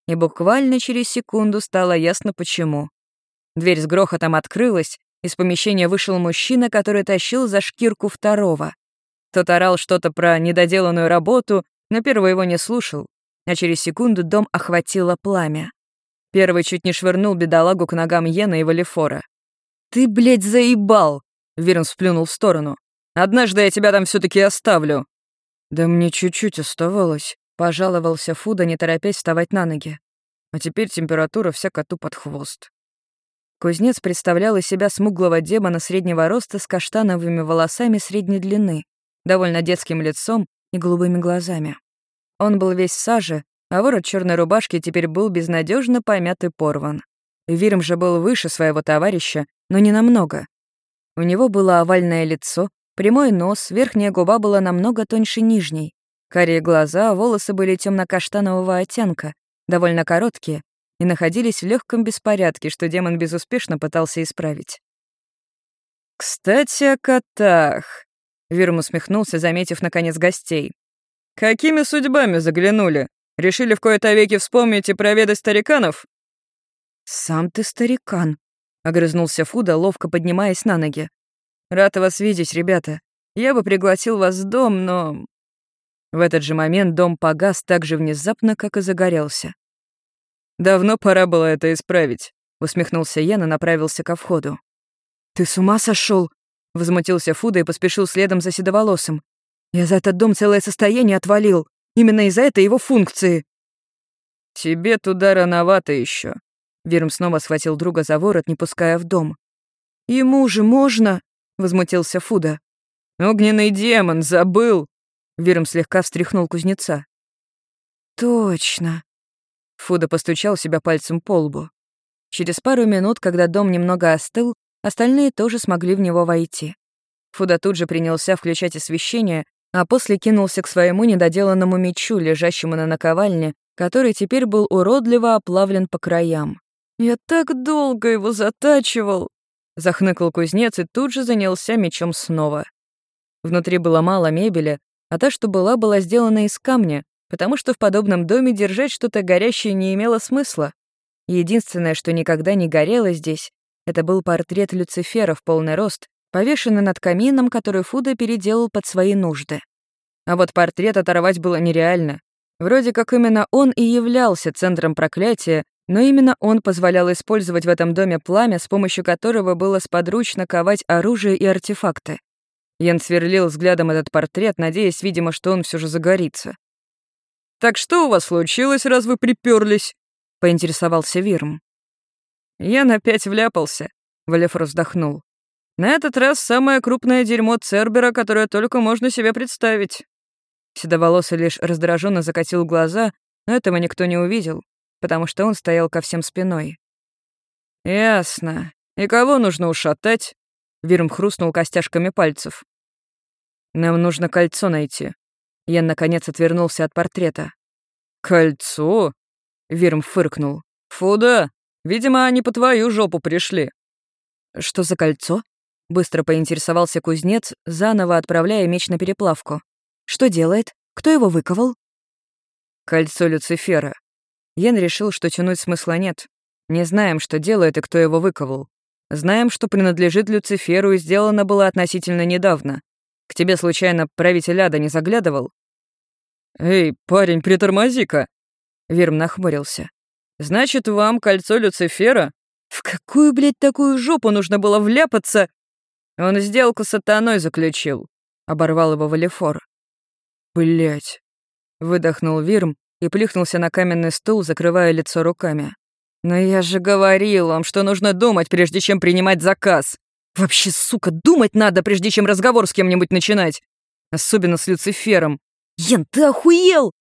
И буквально через секунду стало ясно почему. Дверь с грохотом открылась, из помещения вышел мужчина, который тащил за шкирку второго. Тот орал что-то про недоделанную работу, но первый его не слушал, а через секунду дом охватило пламя. Первый чуть не швырнул бедолагу к ногам Йена и Валифора. «Ты, блядь, заебал!» — Вирн сплюнул в сторону. Однажды я тебя там все таки оставлю». «Да мне чуть-чуть оставалось», — пожаловался Фуда, не торопясь вставать на ноги. А теперь температура вся коту под хвост. Кузнец представлял из себя смуглого демона среднего роста с каштановыми волосами средней длины, довольно детским лицом и голубыми глазами. Он был весь в саже, а ворот черной рубашки теперь был безнадежно помят и порван. Вирм же был выше своего товарища, но не намного. У него было овальное лицо, Прямой нос, верхняя губа была намного тоньше нижней. Карие глаза, волосы были темно-каштанового оттенка, довольно короткие, и находились в легком беспорядке, что демон безуспешно пытался исправить. «Кстати, о котах», — Вирм усмехнулся, заметив, наконец, гостей. «Какими судьбами заглянули? Решили в кои-то веки вспомнить и проведать стариканов?» «Сам ты старикан», — огрызнулся Фуда, ловко поднимаясь на ноги. Рад вас видеть, ребята. Я бы пригласил вас в дом, но...» В этот же момент дом погас так же внезапно, как и загорелся. «Давно пора было это исправить», — усмехнулся Ян и направился ко входу. «Ты с ума сошел? возмутился Фуда и поспешил следом за седоволосым. «Я за этот дом целое состояние отвалил. Именно из-за этой его функции». «Тебе туда рановато еще. Вирм снова схватил друга за ворот, не пуская в дом. «Ему же можно!» — возмутился Фуда. «Огненный демон, забыл!» Вирм слегка встряхнул кузнеца. «Точно!» Фуда постучал себя пальцем по лбу. Через пару минут, когда дом немного остыл, остальные тоже смогли в него войти. Фуда тут же принялся включать освещение, а после кинулся к своему недоделанному мечу, лежащему на наковальне, который теперь был уродливо оплавлен по краям. «Я так долго его затачивал!» Захныкал кузнец и тут же занялся мечом снова. Внутри было мало мебели, а та, что была, была сделана из камня, потому что в подобном доме держать что-то горящее не имело смысла. Единственное, что никогда не горело здесь, это был портрет Люцифера в полный рост, повешенный над камином, который Фуда переделал под свои нужды. А вот портрет оторвать было нереально. Вроде как именно он и являлся центром проклятия, но именно он позволял использовать в этом доме пламя, с помощью которого было сподручно ковать оружие и артефакты. Ян сверлил взглядом этот портрет, надеясь, видимо, что он все же загорится. «Так что у вас случилось, раз вы приперлись? поинтересовался Вирм. Ян опять вляпался, Валефор вздохнул. На этот раз самое крупное дерьмо Цербера, которое только можно себе представить. Седоволосый лишь раздраженно закатил глаза, но этого никто не увидел потому что он стоял ко всем спиной. «Ясно. И кого нужно ушатать?» Вирм хрустнул костяшками пальцев. «Нам нужно кольцо найти». Я, наконец, отвернулся от портрета. «Кольцо?» Вирм фыркнул. «Фу да, видимо, они по твою жопу пришли». «Что за кольцо?» Быстро поинтересовался кузнец, заново отправляя меч на переплавку. «Что делает? Кто его выковал?» «Кольцо Люцифера. Йен решил, что тянуть смысла нет. Не знаем, что делает и кто его выковал. Знаем, что принадлежит Люциферу и сделано было относительно недавно. К тебе, случайно, правитель ада не заглядывал? «Эй, парень, притормози-ка!» Вирм нахмурился. «Значит, вам кольцо Люцифера? В какую, блядь, такую жопу нужно было вляпаться?» Он сделку с сатаной заключил, — оборвал его Валифор. Блять, выдохнул Вирм и плюхнулся на каменный стул, закрывая лицо руками. «Но я же говорил вам, что нужно думать, прежде чем принимать заказ. Вообще, сука, думать надо, прежде чем разговор с кем-нибудь начинать. Особенно с Люцифером. Ян, ты охуел!»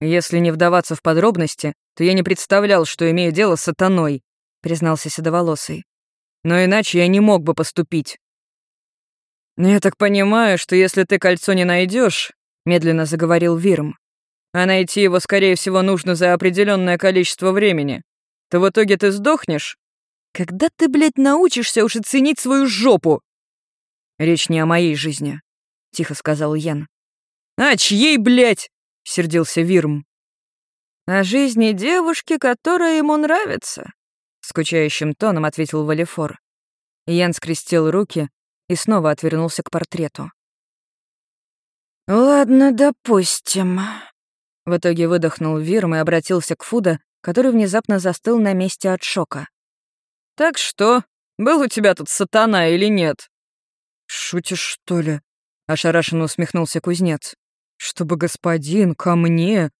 «Если не вдаваться в подробности, то я не представлял, что имею дело с сатаной», — признался Седоволосый. «Но иначе я не мог бы поступить». «Я так понимаю, что если ты кольцо не найдешь, медленно заговорил Вирм, а найти его, скорее всего, нужно за определенное количество времени, то в итоге ты сдохнешь? Когда ты, блядь, научишься уже ценить свою жопу? Речь не о моей жизни, тихо сказал Ян. А чьей, блядь? сердился Вирм. О жизни девушки, которая ему нравится, скучающим тоном ответил Валифор. Ян скрестил руки и снова отвернулся к портрету. «Ладно, допустим», в итоге выдохнул Вирм и обратился к Фуда, который внезапно застыл на месте от шока. «Так что, был у тебя тут сатана или нет?» «Шутишь, что ли?» — ошарашенно усмехнулся кузнец. «Чтобы господин ко мне...»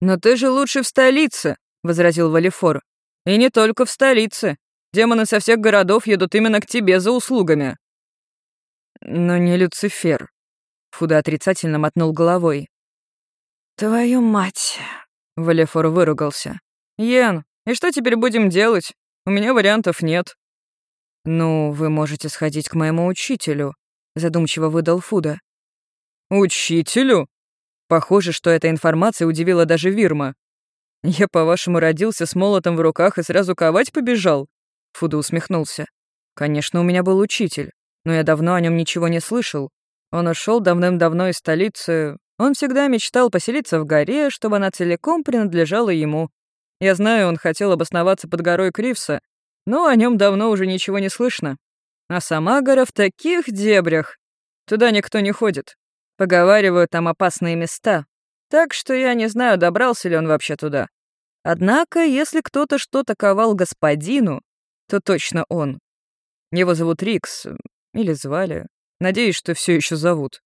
«Но ты же лучше в столице», — возразил Валифор. «И не только в столице. Демоны со всех городов едут именно к тебе за услугами». «Но не Люцифер», — Фуда отрицательно мотнул головой. «Твою мать!» — Валефор выругался. «Йен, и что теперь будем делать? У меня вариантов нет». «Ну, вы можете сходить к моему учителю», — задумчиво выдал Фуда. «Учителю?» Похоже, что эта информация удивила даже Вирма. «Я, по-вашему, родился с молотом в руках и сразу ковать побежал?» Фуда усмехнулся. «Конечно, у меня был учитель, но я давно о нем ничего не слышал. Он ушел давным-давно из столицы, он всегда мечтал поселиться в горе, чтобы она целиком принадлежала ему. Я знаю, он хотел обосноваться под горой Кривса, но о нем давно уже ничего не слышно. А сама гора в таких дебрях. Туда никто не ходит. Поговаривают, там опасные места. Так что я не знаю, добрался ли он вообще туда. Однако, если кто-то что-то ковал господину, то точно он. Его зовут Рикс. Или звали. Надеюсь, что все еще зовут».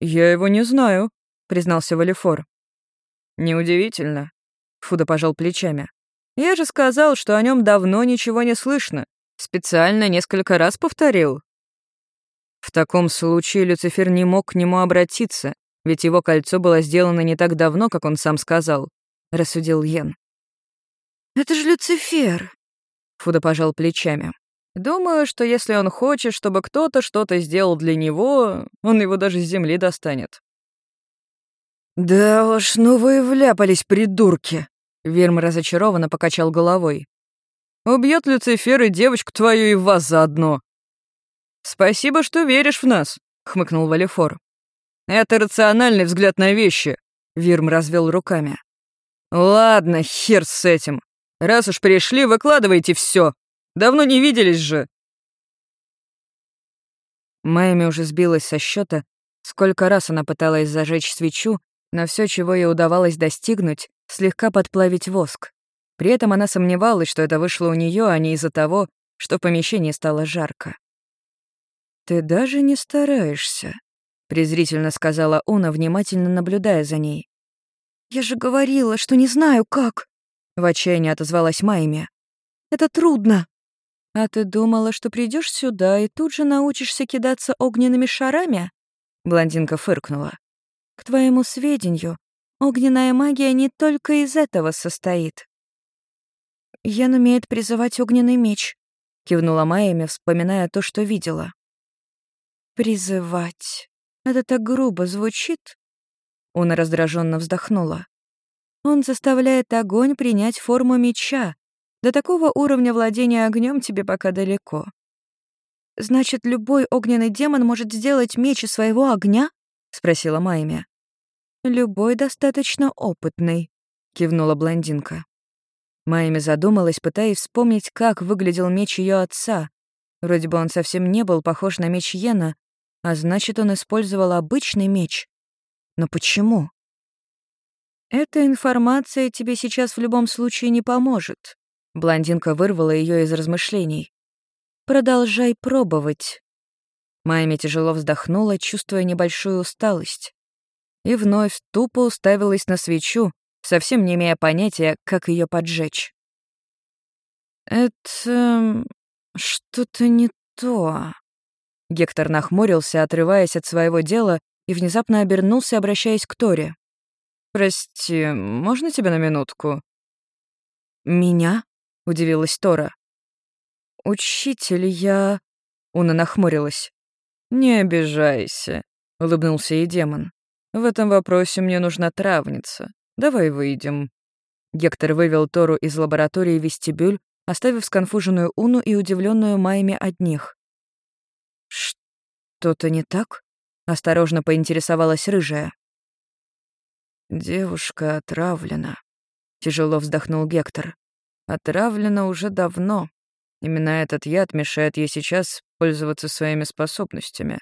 «Я его не знаю», — признался Валифор. «Неудивительно», — Фуда пожал плечами. «Я же сказал, что о нем давно ничего не слышно. Специально несколько раз повторил». В таком случае Люцифер не мог к нему обратиться, ведь его кольцо было сделано не так давно, как он сам сказал, — рассудил Йен. «Это же Люцифер!» Фуда пожал плечами. «Думаю, что если он хочет, чтобы кто-то что-то сделал для него, он его даже с земли достанет». «Да уж, ну вы вляпались, придурки!» Вирм разочарованно покачал головой. «Убьет Люцифер и девочку твою, и вас заодно!» «Спасибо, что веришь в нас», — хмыкнул Валифор. «Это рациональный взгляд на вещи», — Вирм развел руками. «Ладно, хер с этим. Раз уж пришли, выкладывайте все. Давно не виделись же». Майми уже сбилась со счета, сколько раз она пыталась зажечь свечу, но все, чего ей удавалось достигнуть, слегка подплавить воск. При этом она сомневалась, что это вышло у нее, а не из-за того, что в помещении стало жарко. «Ты даже не стараешься», — презрительно сказала Уна, внимательно наблюдая за ней. «Я же говорила, что не знаю, как», — в отчаянии отозвалась Майми. «Это трудно». «А ты думала, что придешь сюда и тут же научишься кидаться огненными шарами?» Блондинка фыркнула. К твоему сведению, огненная магия не только из этого состоит. Ян умеет призывать огненный меч, кивнула Майями, вспоминая то, что видела. Призывать. Это так грубо звучит. Уна раздраженно вздохнула. Он заставляет огонь принять форму меча. До такого уровня владения огнем тебе пока далеко. Значит, любой огненный демон может сделать меч из своего огня? — спросила Майми. «Любой достаточно опытный», — кивнула блондинка. Майми задумалась, пытаясь вспомнить, как выглядел меч ее отца. Вроде бы он совсем не был похож на меч Йена, а значит, он использовал обычный меч. Но почему? «Эта информация тебе сейчас в любом случае не поможет», — блондинка вырвала ее из размышлений. «Продолжай пробовать». Майми тяжело вздохнула, чувствуя небольшую усталость. И вновь тупо уставилась на свечу, совсем не имея понятия, как ее поджечь. «Это... что-то не то...» Гектор нахмурился, отрываясь от своего дела, и внезапно обернулся, обращаясь к Торе. «Прости, можно тебя на минутку?» «Меня?» — удивилась Тора. «Учитель, я...» Уна нахмурилась. «Не обижайся», — улыбнулся ей демон. «В этом вопросе мне нужна травница. Давай выйдем». Гектор вывел Тору из лаборатории в вестибюль, оставив сконфуженную Уну и удивленную Майми одних. «Что-то не так?» — осторожно поинтересовалась рыжая. «Девушка отравлена», — тяжело вздохнул Гектор. «Отравлена уже давно. Именно этот яд мешает ей сейчас пользоваться своими способностями.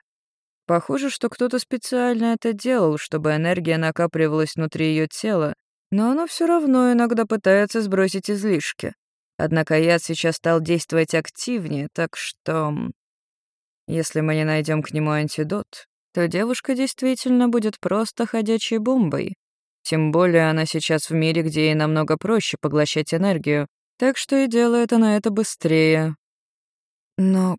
Похоже, что кто-то специально это делал, чтобы энергия накапливалась внутри ее тела, но оно все равно иногда пытается сбросить излишки. Однако яд сейчас стал действовать активнее, так что... Если мы не найдем к нему антидот, то девушка действительно будет просто ходячей бомбой. Тем более она сейчас в мире, где ей намного проще поглощать энергию, так что и делает она это быстрее. Но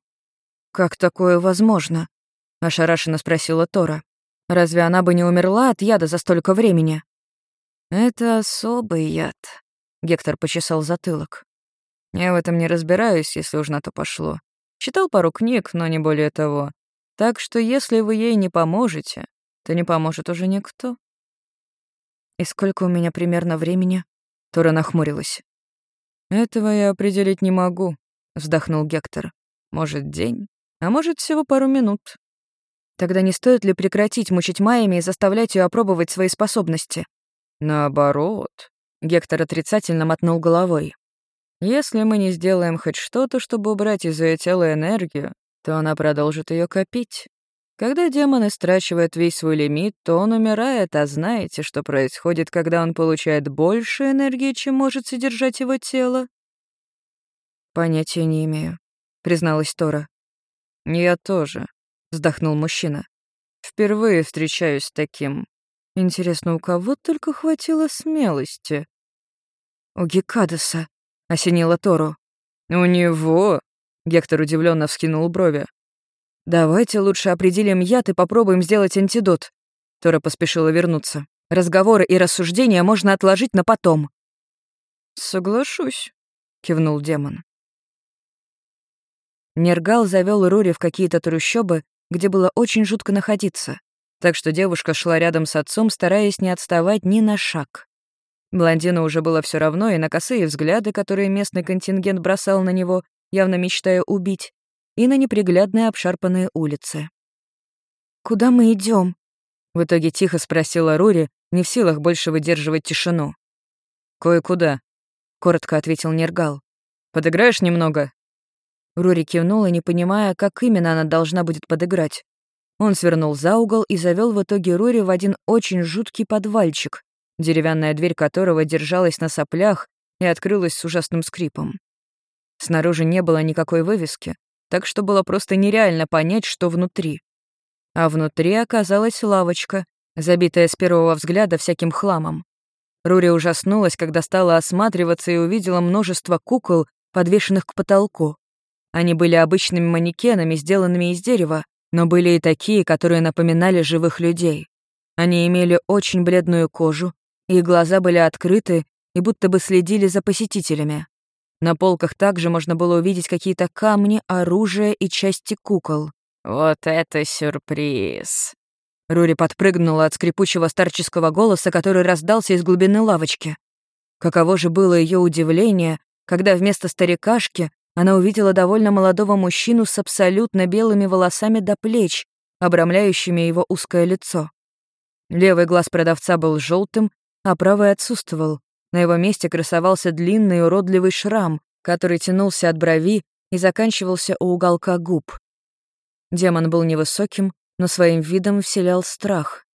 «Как такое возможно?» — ошарашенно спросила Тора. «Разве она бы не умерла от яда за столько времени?» «Это особый яд», — Гектор почесал затылок. «Я в этом не разбираюсь, если уж на то пошло. Читал пару книг, но не более того. Так что если вы ей не поможете, то не поможет уже никто». «И сколько у меня примерно времени?» Тора нахмурилась. «Этого я определить не могу», — вздохнул Гектор. «Может, день, а может, всего пару минут. Тогда не стоит ли прекратить мучить Майями и заставлять ее опробовать свои способности? Наоборот. Гектор отрицательно мотнул головой. Если мы не сделаем хоть что-то, чтобы убрать из ее тела энергию, то она продолжит ее копить. Когда демон истрачивает весь свой лимит, то он умирает, а знаете, что происходит, когда он получает больше энергии, чем может содержать его тело? Понятия не имею. призналась Тора. «Я тоже», — вздохнул мужчина. «Впервые встречаюсь с таким. Интересно, у кого только хватило смелости?» «У Гекадеса», — осенила Тору. «У него?» — Гектор удивленно вскинул брови. «Давайте лучше определим яд и попробуем сделать антидот». Тора поспешила вернуться. «Разговоры и рассуждения можно отложить на потом». «Соглашусь», — кивнул демон. Нергал завел Рури в какие-то трущобы, где было очень жутко находиться, так что девушка шла рядом с отцом, стараясь не отставать ни на шаг. Блондину уже было все равно и на косые взгляды, которые местный контингент бросал на него, явно мечтая убить, и на неприглядные обшарпанные улицы. «Куда мы идем? В итоге тихо спросила Рури, не в силах больше выдерживать тишину. «Кое-куда», — коротко ответил Нергал. «Подыграешь немного?» Рури кивнула, не понимая, как именно она должна будет подыграть. Он свернул за угол и завел в итоге Рури в один очень жуткий подвальчик, деревянная дверь которого держалась на соплях и открылась с ужасным скрипом. Снаружи не было никакой вывески, так что было просто нереально понять, что внутри. А внутри оказалась лавочка, забитая с первого взгляда всяким хламом. Рури ужаснулась, когда стала осматриваться и увидела множество кукол, подвешенных к потолку. Они были обычными манекенами, сделанными из дерева, но были и такие, которые напоминали живых людей. Они имели очень бледную кожу, их глаза были открыты и будто бы следили за посетителями. На полках также можно было увидеть какие-то камни, оружие и части кукол. «Вот это сюрприз!» Рури подпрыгнула от скрипучего старческого голоса, который раздался из глубины лавочки. Каково же было ее удивление, когда вместо старикашки она увидела довольно молодого мужчину с абсолютно белыми волосами до плеч, обрамляющими его узкое лицо. Левый глаз продавца был желтым, а правый отсутствовал. На его месте красовался длинный уродливый шрам, который тянулся от брови и заканчивался у уголка губ. Демон был невысоким, но своим видом вселял страх.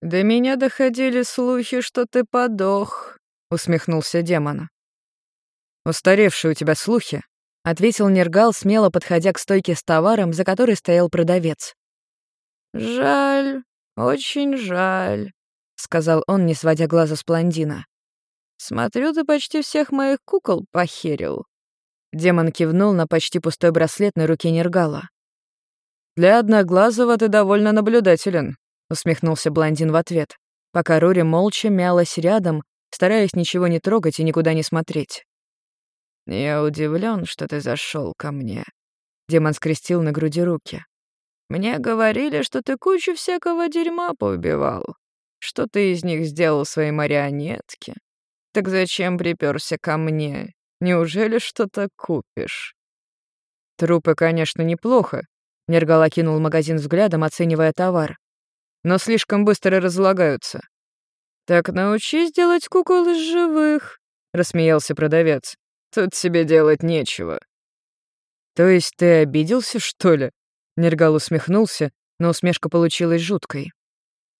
«До меня доходили слухи, что ты подох», — усмехнулся демон. «Устаревшие у тебя слухи», — ответил Нергал, смело подходя к стойке с товаром, за которой стоял продавец. «Жаль, очень жаль», — сказал он, не сводя глаза с блондина. «Смотрю, ты почти всех моих кукол похерил». Демон кивнул на почти пустой браслет на руке Нергала. «Для одноглазого ты довольно наблюдателен», — усмехнулся блондин в ответ, пока Рори молча мялась рядом, стараясь ничего не трогать и никуда не смотреть. «Я удивлен, что ты зашел ко мне», — демон скрестил на груди руки. «Мне говорили, что ты кучу всякого дерьма поубивал, что ты из них сделал свои марионетки. Так зачем приперся ко мне? Неужели что-то купишь?» «Трупы, конечно, неплохо», — Нергал окинул магазин взглядом, оценивая товар. «Но слишком быстро разлагаются». «Так научись делать кукол из живых», — рассмеялся продавец. Тут себе делать нечего». «То есть ты обиделся, что ли?» Нергал усмехнулся, но усмешка получилась жуткой.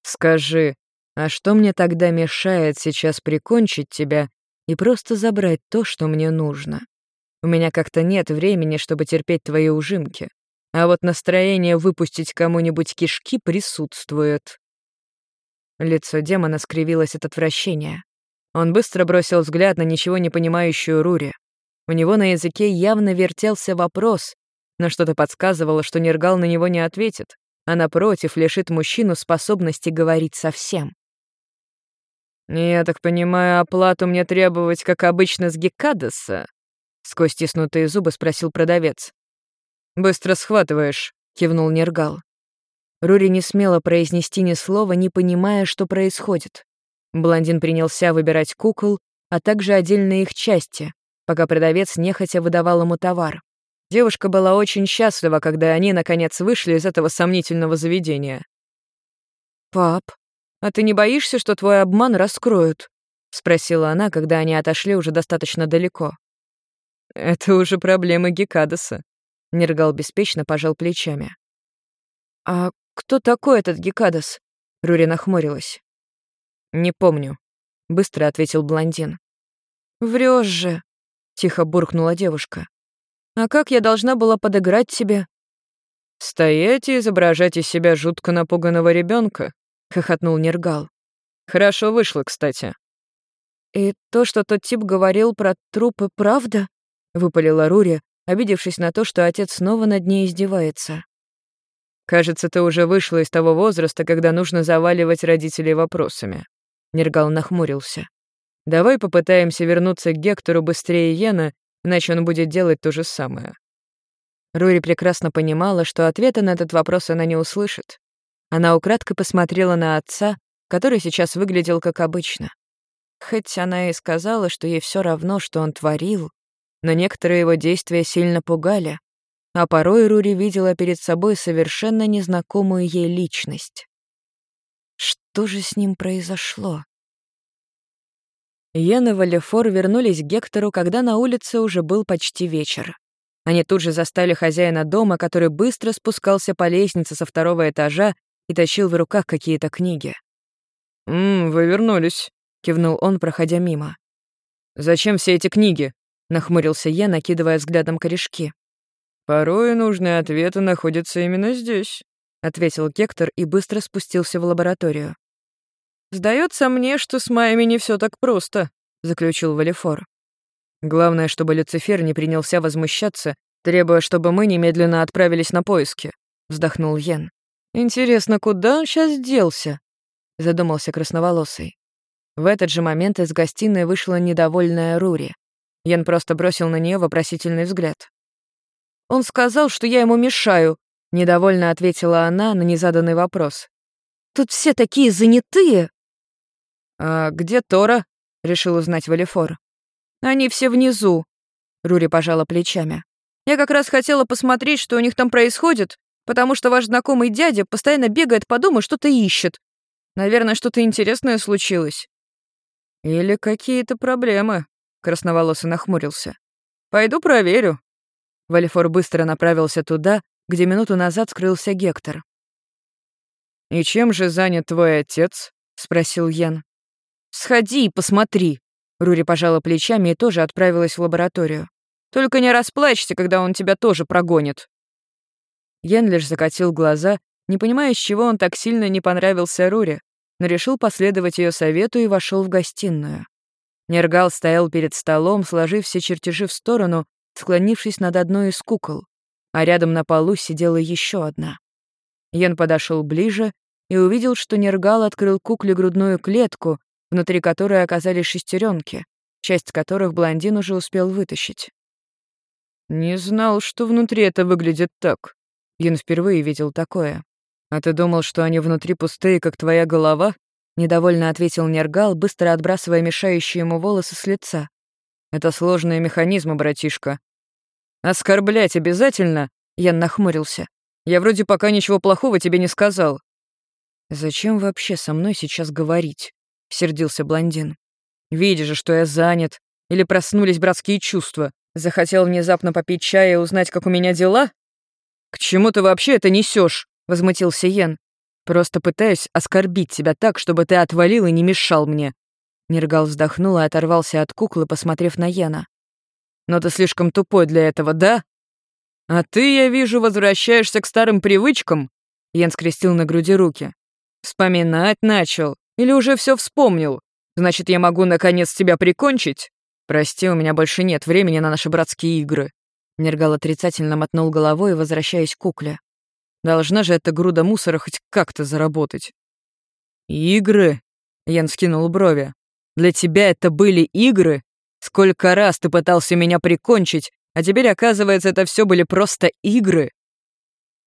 «Скажи, а что мне тогда мешает сейчас прикончить тебя и просто забрать то, что мне нужно? У меня как-то нет времени, чтобы терпеть твои ужимки, а вот настроение выпустить кому-нибудь кишки присутствует». Лицо демона скривилось от отвращения. Он быстро бросил взгляд на ничего не понимающую Рури. У него на языке явно вертелся вопрос, но что-то подсказывало, что Нергал на него не ответит, а напротив лишит мужчину способности говорить совсем. «Я так понимаю, оплату мне требовать, как обычно, с Гекадеса?» — сквозь стиснутые зубы спросил продавец. «Быстро схватываешь», — кивнул Нергал. Рури не смела произнести ни слова, не понимая, что происходит. Блондин принялся выбирать кукол, а также отдельные их части, пока продавец нехотя выдавал ему товар. Девушка была очень счастлива, когда они, наконец, вышли из этого сомнительного заведения. «Пап, а ты не боишься, что твой обман раскроют?» — спросила она, когда они отошли уже достаточно далеко. «Это уже проблемы Гекадеса», — Нергал беспечно пожал плечами. «А кто такой этот Гекадес?» — Рури нахмурилась. «Не помню», — быстро ответил блондин. Врешь же», — тихо буркнула девушка. А как я должна была подыграть тебе?» «Стоять и изображать из себя жутко напуганного ребенка, хохотнул Нергал. «Хорошо вышло, кстати». «И то, что тот тип говорил про трупы, правда?» — выпалила Рури, обидевшись на то, что отец снова над ней издевается. «Кажется, ты уже вышла из того возраста, когда нужно заваливать родителей вопросами». Нергал нахмурился. «Давай попытаемся вернуться к Гектору быстрее Йена, иначе он будет делать то же самое». Рури прекрасно понимала, что ответа на этот вопрос она не услышит. Она украдкой посмотрела на отца, который сейчас выглядел как обычно. Хоть она и сказала, что ей все равно, что он творил, но некоторые его действия сильно пугали, а порой Рури видела перед собой совершенно незнакомую ей личность. Что же с ним произошло? Йен и Валефор вернулись к Гектору, когда на улице уже был почти вечер. Они тут же застали хозяина дома, который быстро спускался по лестнице со второго этажа и тащил в руках какие-то книги. «Ммм, вы вернулись», — кивнул он, проходя мимо. «Зачем все эти книги?» — нахмурился я, накидывая взглядом корешки. «Порой нужные ответы находятся именно здесь», — ответил Гектор и быстро спустился в лабораторию. «Сдается мне, что с Майями не все так просто», — заключил Валифор. «Главное, чтобы Люцифер не принялся возмущаться, требуя, чтобы мы немедленно отправились на поиски», — вздохнул Йен. «Интересно, куда он сейчас делся?» — задумался красноволосый. В этот же момент из гостиной вышла недовольная Рури. Йен просто бросил на нее вопросительный взгляд. Он сказал, что я ему мешаю», — недовольно ответила она на незаданный вопрос. «Тут все такие занятые». «А где Тора?» — решил узнать Валифор. «Они все внизу», — Рури пожала плечами. «Я как раз хотела посмотреть, что у них там происходит, потому что ваш знакомый дядя постоянно бегает по дому и что-то ищет. Наверное, что-то интересное случилось». «Или какие-то проблемы», — красноволосый нахмурился. «Пойду проверю». Валифор быстро направился туда, где минуту назад скрылся Гектор. «И чем же занят твой отец?» — спросил Ян. «Сходи и посмотри», — Рури пожала плечами и тоже отправилась в лабораторию. «Только не расплачься, когда он тебя тоже прогонит». Ян лишь закатил глаза, не понимая, с чего он так сильно не понравился Рури, но решил последовать ее совету и вошел в гостиную. Нергал стоял перед столом, сложив все чертежи в сторону склонившись над одной из кукол, а рядом на полу сидела еще одна. Ян подошел ближе и увидел, что Нергал открыл кукле грудную клетку, внутри которой оказались шестеренки, часть которых блондин уже успел вытащить. «Не знал, что внутри это выглядит так». Ян впервые видел такое. «А ты думал, что они внутри пустые, как твоя голова?» Недовольно ответил Нергал, быстро отбрасывая мешающие ему волосы с лица. Это сложные механизмы, братишка. Оскорблять обязательно? Я нахмурился. Я вроде пока ничего плохого тебе не сказал. Зачем вообще со мной сейчас говорить? Сердился блондин. Видишь же, что я занят. Или проснулись братские чувства. Захотел внезапно попить чая и узнать, как у меня дела? К чему ты вообще это несешь? Возмутился Йен. Просто пытаюсь оскорбить тебя так, чтобы ты отвалил и не мешал мне. Нергал вздохнул и оторвался от куклы, посмотрев на Яна. «Но ты слишком тупой для этого, да? А ты, я вижу, возвращаешься к старым привычкам?» Ян скрестил на груди руки. «Вспоминать начал? Или уже все вспомнил? Значит, я могу, наконец, тебя прикончить? Прости, у меня больше нет времени на наши братские игры». Нергал отрицательно мотнул головой, возвращаясь к кукле. «Должна же эта груда мусора хоть как-то заработать». «Игры?» — Ян скинул брови. Для тебя это были игры? Сколько раз ты пытался меня прикончить, а теперь, оказывается, это все были просто игры?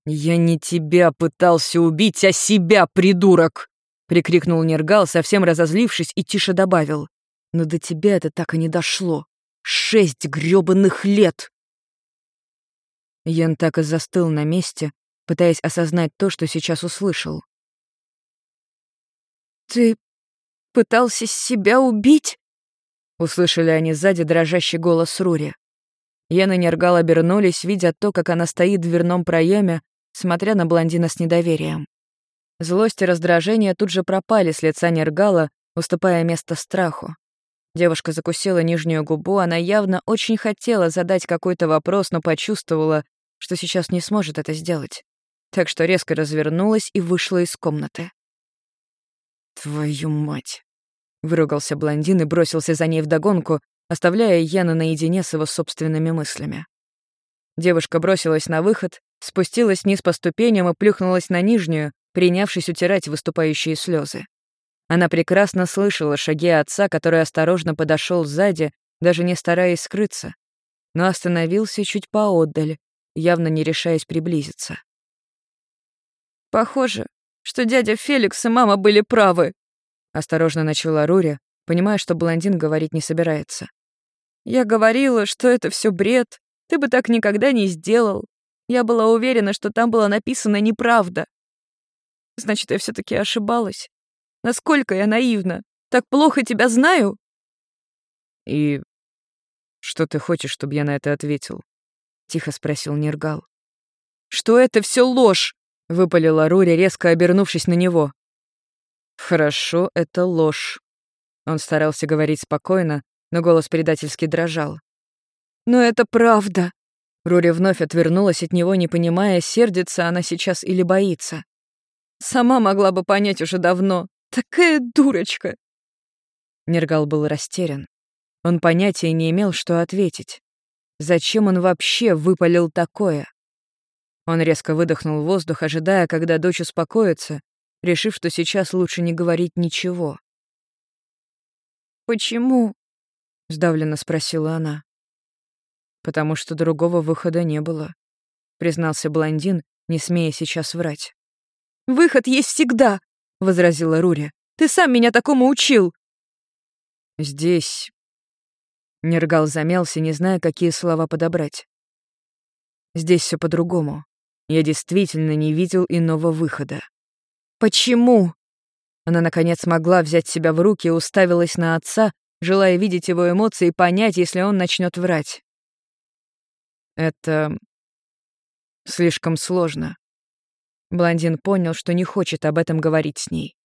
Я не тебя пытался убить, а себя, придурок! Прикрикнул Нергал, совсем разозлившись, и тише добавил. Но до тебя это так и не дошло. Шесть грёбаных лет! Ян так и застыл на месте, пытаясь осознать то, что сейчас услышал. «Ты пытался себя убить?» Услышали они сзади дрожащий голос Рури. Ян и Нергал обернулись, видя то, как она стоит в дверном проеме, смотря на блондина с недоверием. Злость и раздражение тут же пропали с лица Нергала, уступая место страху. Девушка закусила нижнюю губу, она явно очень хотела задать какой-то вопрос, но почувствовала, что сейчас не сможет это сделать. Так что резко развернулась и вышла из комнаты. «Твою мать!» — выругался блондин и бросился за ней вдогонку, оставляя Яна наедине с его собственными мыслями. Девушка бросилась на выход, спустилась вниз по ступеням и плюхнулась на нижнюю, принявшись утирать выступающие слезы. Она прекрасно слышала шаги отца, который осторожно подошел сзади, даже не стараясь скрыться, но остановился чуть поотдаль, явно не решаясь приблизиться. «Похоже, что дядя Феликс и мама были правы», — осторожно начала Рури, понимая, что блондин говорить не собирается. «Я говорила, что это все бред, ты бы так никогда не сделал. Я была уверена, что там была написана неправда. Значит, я все таки ошибалась. Насколько я наивна. Так плохо тебя знаю?» «И что ты хочешь, чтобы я на это ответил?» — тихо спросил Нергал. «Что это все ложь!» — выпалила Рури, резко обернувшись на него. «Хорошо, это ложь». Он старался говорить спокойно, но голос предательски дрожал. «Но это правда!» Рури вновь отвернулась от него, не понимая, сердится она сейчас или боится. «Сама могла бы понять уже давно. Такая дурочка!» Нергал был растерян. Он понятия не имел, что ответить. Зачем он вообще выпалил такое? Он резко выдохнул воздух, ожидая, когда дочь успокоится, решив, что сейчас лучше не говорить ничего. «Почему?» — сдавленно спросила она. «Потому что другого выхода не было», — признался блондин, не смея сейчас врать. «Выход есть всегда», — возразила Рури. «Ты сам меня такому учил». «Здесь Нергал замялся, не зная, какие слова подобрать. Здесь все по-другому. Я действительно не видел иного выхода. «Почему?» Она, наконец, смогла взять себя в руки и уставилась на отца, желая видеть его эмоции и понять, если он начнет врать. Это слишком сложно. Блондин понял, что не хочет об этом говорить с ней.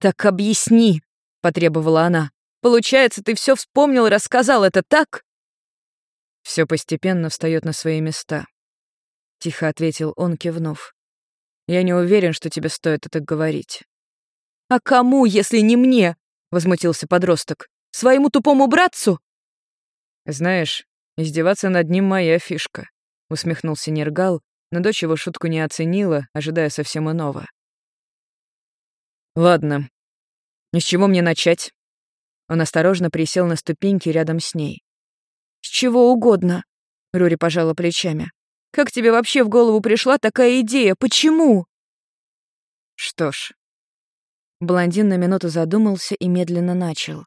«Так объясни», — потребовала она. Получается, ты все вспомнил и рассказал, это так?» Все постепенно встает на свои места. Тихо ответил он, кивнув. «Я не уверен, что тебе стоит это говорить». «А кому, если не мне?» — возмутился подросток. «Своему тупому братцу?» «Знаешь, издеваться над ним моя фишка», — усмехнулся Нергал, но дочь его шутку не оценила, ожидая совсем иного. «Ладно. И с чего мне начать?» Он осторожно присел на ступеньки рядом с ней. «С чего угодно», — Рури пожала плечами. «Как тебе вообще в голову пришла такая идея? Почему?» «Что ж...» Блондин на минуту задумался и медленно начал.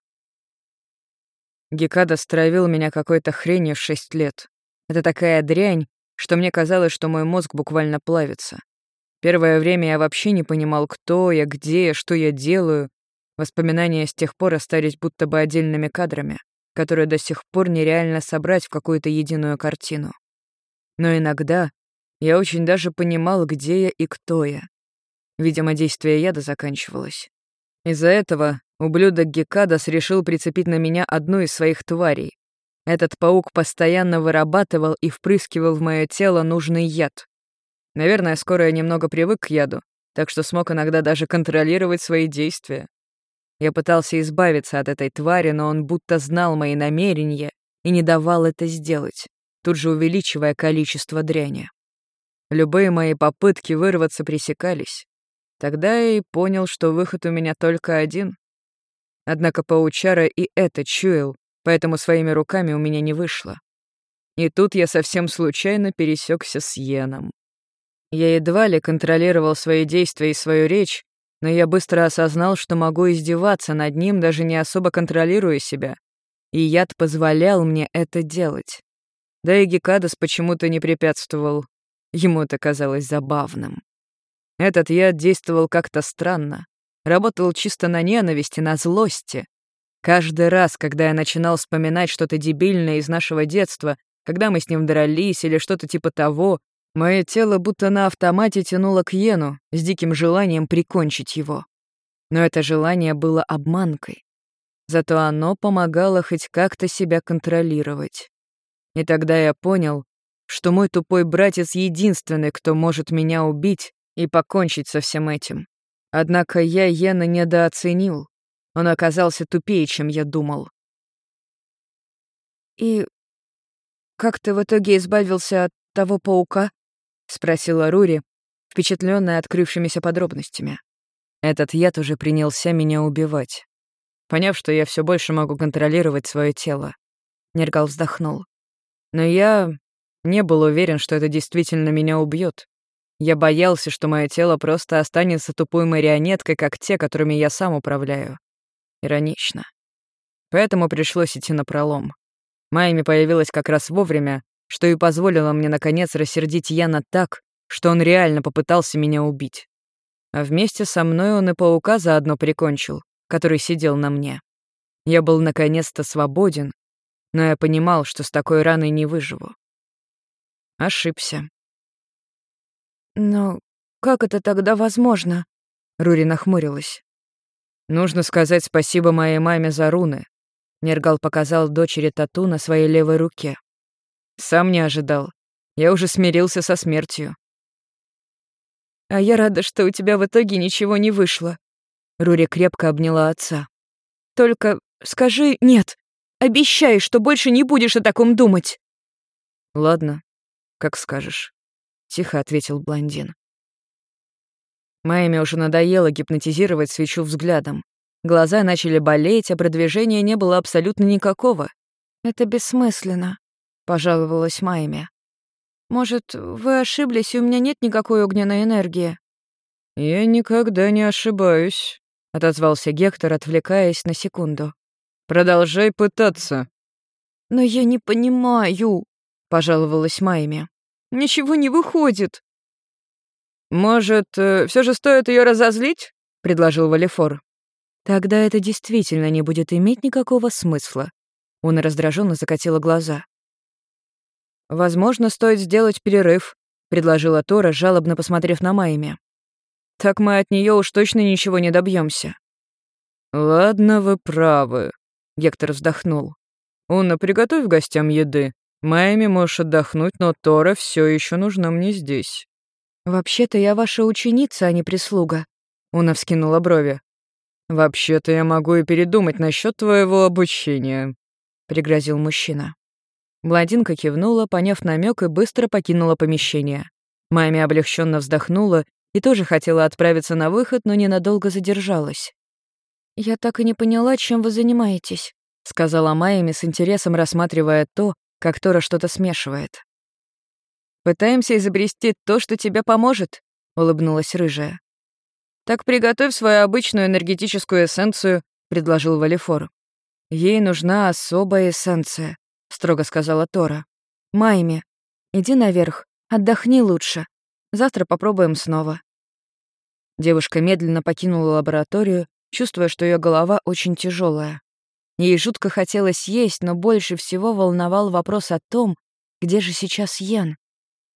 Гекада стравил меня какой-то хренью в шесть лет. Это такая дрянь, что мне казалось, что мой мозг буквально плавится. Первое время я вообще не понимал, кто я, где я, что я делаю, Воспоминания с тех пор остались будто бы отдельными кадрами, которые до сих пор нереально собрать в какую-то единую картину. Но иногда я очень даже понимал, где я и кто я. Видимо, действие яда заканчивалось. Из-за этого ублюдок Гекадас решил прицепить на меня одну из своих тварей. Этот паук постоянно вырабатывал и впрыскивал в мое тело нужный яд. Наверное, скоро я немного привык к яду, так что смог иногда даже контролировать свои действия. Я пытался избавиться от этой твари, но он будто знал мои намерения и не давал это сделать, тут же увеличивая количество дряни. Любые мои попытки вырваться пресекались. Тогда я и понял, что выход у меня только один. Однако паучара и это чуял, поэтому своими руками у меня не вышло. И тут я совсем случайно пересекся с Йеном. Я едва ли контролировал свои действия и свою речь, но я быстро осознал, что могу издеваться над ним, даже не особо контролируя себя. И яд позволял мне это делать. Да и Гекадас почему-то не препятствовал. Ему это казалось забавным. Этот яд действовал как-то странно. Работал чисто на ненависти, на злости. Каждый раз, когда я начинал вспоминать что-то дебильное из нашего детства, когда мы с ним дрались или что-то типа того, Мое тело будто на автомате тянуло к Йену с диким желанием прикончить его. Но это желание было обманкой. зато оно помогало хоть как-то себя контролировать. И тогда я понял, что мой тупой братец единственный, кто может меня убить и покончить со всем этим. Однако я Йена недооценил. Он оказался тупее, чем я думал. «И как ты в итоге избавился от того паука?» — спросила Рури, впечатленная открывшимися подробностями. Этот яд уже принялся меня убивать. Поняв, что я все больше могу контролировать свое тело, Нергал вздохнул. Но я не был уверен, что это действительно меня убьет. Я боялся, что мое тело просто останется тупой марионеткой, как те, которыми я сам управляю. Иронично. Поэтому пришлось идти на пролом. Майми появилась как раз вовремя, что и позволило мне, наконец, рассердить Яна так, что он реально попытался меня убить. А вместе со мной он и паука заодно прикончил, который сидел на мне. Я был наконец-то свободен, но я понимал, что с такой раной не выживу. Ошибся. «Но как это тогда возможно?» Рури нахмурилась. «Нужно сказать спасибо моей маме за руны», — Нергал показал дочери тату на своей левой руке. «Сам не ожидал. Я уже смирился со смертью». «А я рада, что у тебя в итоге ничего не вышло». Рури крепко обняла отца. «Только скажи «нет». Обещай, что больше не будешь о таком думать». «Ладно, как скажешь», — тихо ответил блондин. Майме уже надоело гипнотизировать свечу взглядом. Глаза начали болеть, а продвижения не было абсолютно никакого. «Это бессмысленно», — пожаловалась Майме. «Может, вы ошиблись, и у меня нет никакой огненной энергии?» «Я никогда не ошибаюсь», — отозвался Гектор, отвлекаясь на секунду. «Продолжай пытаться». «Но я не понимаю», пожаловалась Майми. «Ничего не выходит». «Может, э, все же стоит ее разозлить?» — предложил Валифор. «Тогда это действительно не будет иметь никакого смысла». Он раздраженно закатила глаза. «Возможно, стоит сделать перерыв», — предложила Тора, жалобно посмотрев на Майми. «Так мы от нее уж точно ничего не добьемся. «Ладно, вы правы», — Гектор вздохнул. «Уна, приготовь гостям еды. Майми можешь отдохнуть, но Тора все еще нужна мне здесь». «Вообще-то я ваша ученица, а не прислуга», — Уна вскинула брови. «Вообще-то я могу и передумать насчет твоего обучения», — пригрозил мужчина. Блондинка кивнула, поняв намек, и быстро покинула помещение. Майми облегченно вздохнула и тоже хотела отправиться на выход, но ненадолго задержалась. «Я так и не поняла, чем вы занимаетесь», — сказала Майми с интересом рассматривая то, как Тора что-то смешивает. «Пытаемся изобрести то, что тебе поможет», — улыбнулась рыжая. «Так приготовь свою обычную энергетическую эссенцию», — предложил Валифор. «Ей нужна особая эссенция», — строго сказала Тора. «Майми, иди наверх, отдохни лучше. Завтра попробуем снова». Девушка медленно покинула лабораторию, чувствуя, что ее голова очень тяжелая. Ей жутко хотелось есть, но больше всего волновал вопрос о том, где же сейчас Йен.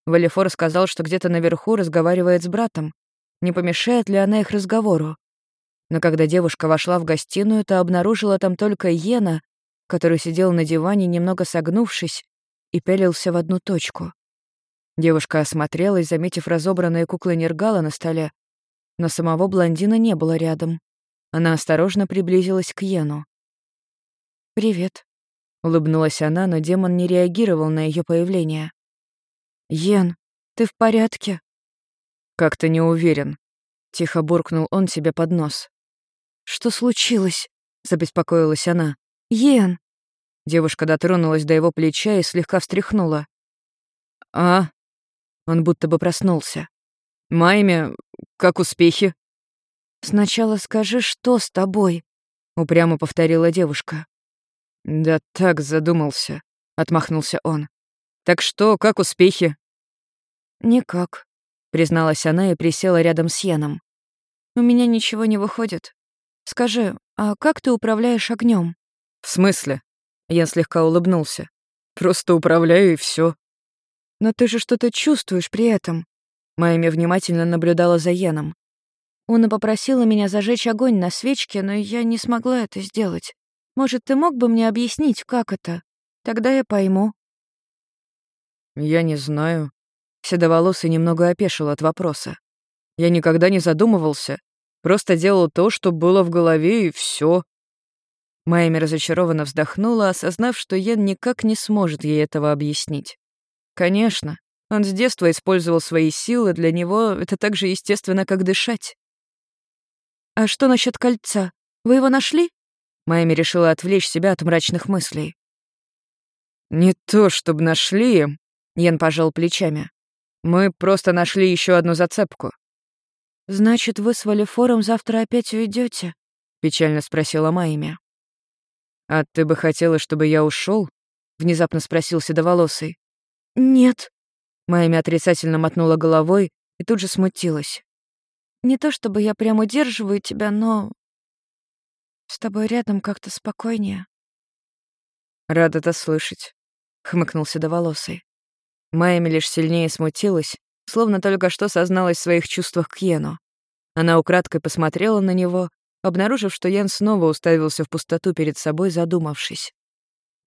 Валифор сказал, что где-то наверху разговаривает с братом. Не помешает ли она их разговору? Но когда девушка вошла в гостиную, то обнаружила там только Йена, который сидел на диване, немного согнувшись, и пялился в одну точку. Девушка осмотрелась, заметив разобранные куклы Нергала на столе, но самого блондина не было рядом. Она осторожно приблизилась к Йену. «Привет», — улыбнулась она, но демон не реагировал на ее появление. «Йен, ты в порядке?» «Как-то не уверен», — тихо буркнул он себе под нос. «Что случилось?» — забеспокоилась она. «Йен!» Девушка дотронулась до его плеча и слегка встряхнула. «А?» Он будто бы проснулся. «Майме, как успехи?» «Сначала скажи, что с тобой?» — упрямо повторила девушка. «Да так задумался», — отмахнулся он. «Так что, как успехи?» «Никак», — призналась она и присела рядом с Яном. «У меня ничего не выходит. Скажи, а как ты управляешь огнем? «В смысле?» Ян слегка улыбнулся. «Просто управляю и все. «Но ты же что-то чувствуешь при этом». Майми внимательно наблюдала за Яном. Уна попросила меня зажечь огонь на свечке, но я не смогла это сделать. Может, ты мог бы мне объяснить, как это? Тогда я пойму». «Я не знаю». Седоволосый немного опешил от вопроса. «Я никогда не задумывался. Просто делал то, что было в голове, и все. Майми разочарованно вздохнула, осознав, что Йен никак не сможет ей этого объяснить. Конечно, он с детства использовал свои силы, для него это так же естественно, как дышать. «А что насчет кольца? Вы его нашли?» Майми решила отвлечь себя от мрачных мыслей. «Не то, чтобы нашли», — Йен пожал плечами. «Мы просто нашли еще одну зацепку». «Значит, вы с Валифором завтра опять уйдете? печально спросила Майми. «А ты бы хотела, чтобы я ушел? внезапно спросил Седоволосый. «Нет». Майми отрицательно мотнула головой и тут же смутилась. «Не то чтобы я прям удерживаю тебя, но... С тобой рядом как-то спокойнее». «Рад это слышать», — хмыкнул Седоволосый. Майми лишь сильнее смутилась, словно только что созналась в своих чувствах к Йену. Она украдкой посмотрела на него, обнаружив, что Ян снова уставился в пустоту перед собой, задумавшись.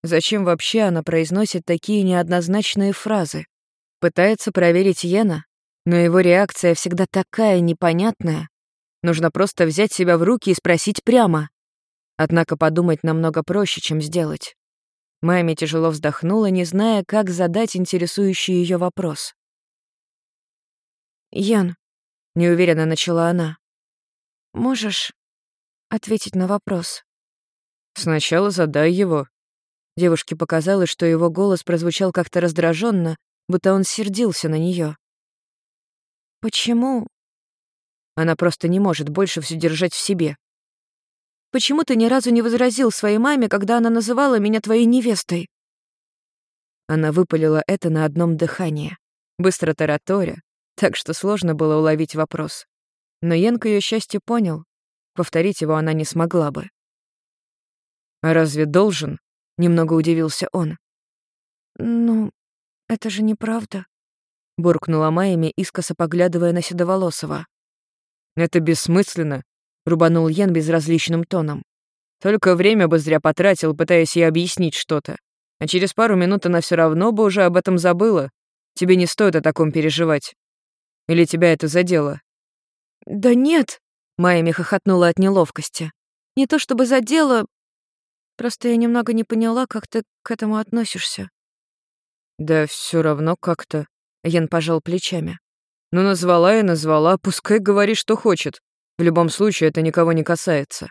Зачем вообще она произносит такие неоднозначные фразы? Пытается проверить Йена, но его реакция всегда такая непонятная. Нужно просто взять себя в руки и спросить прямо. Однако подумать намного проще, чем сделать. Майми тяжело вздохнула, не зная, как задать интересующий ее вопрос. «Ян», — неуверенно начала она, — «можешь ответить на вопрос?» «Сначала задай его». Девушке показалось, что его голос прозвучал как-то раздраженно, будто он сердился на нее. «Почему?» Она просто не может больше все держать в себе. «Почему ты ни разу не возразил своей маме, когда она называла меня твоей невестой?» Она выпалила это на одном дыхании, быстро тараторя, так что сложно было уловить вопрос. Но к ее счастью, понял. Повторить его она не смогла бы. «А разве должен?» — немного удивился он. «Ну, это же неправда», — буркнула Майями, искоса поглядывая на Седоволосого. «Это бессмысленно», — рубанул Йен безразличным тоном. «Только время бы зря потратил, пытаясь ей объяснить что-то. А через пару минут она все равно бы уже об этом забыла. Тебе не стоит о таком переживать. Или тебя это задело?» «Да нет!» — Майями хохотнула от неловкости. «Не то чтобы задело, просто я немного не поняла, как ты к этому относишься». «Да все равно как-то», — Ян пожал плечами. «Ну, назвала и назвала, пускай говори, что хочет. В любом случае, это никого не касается».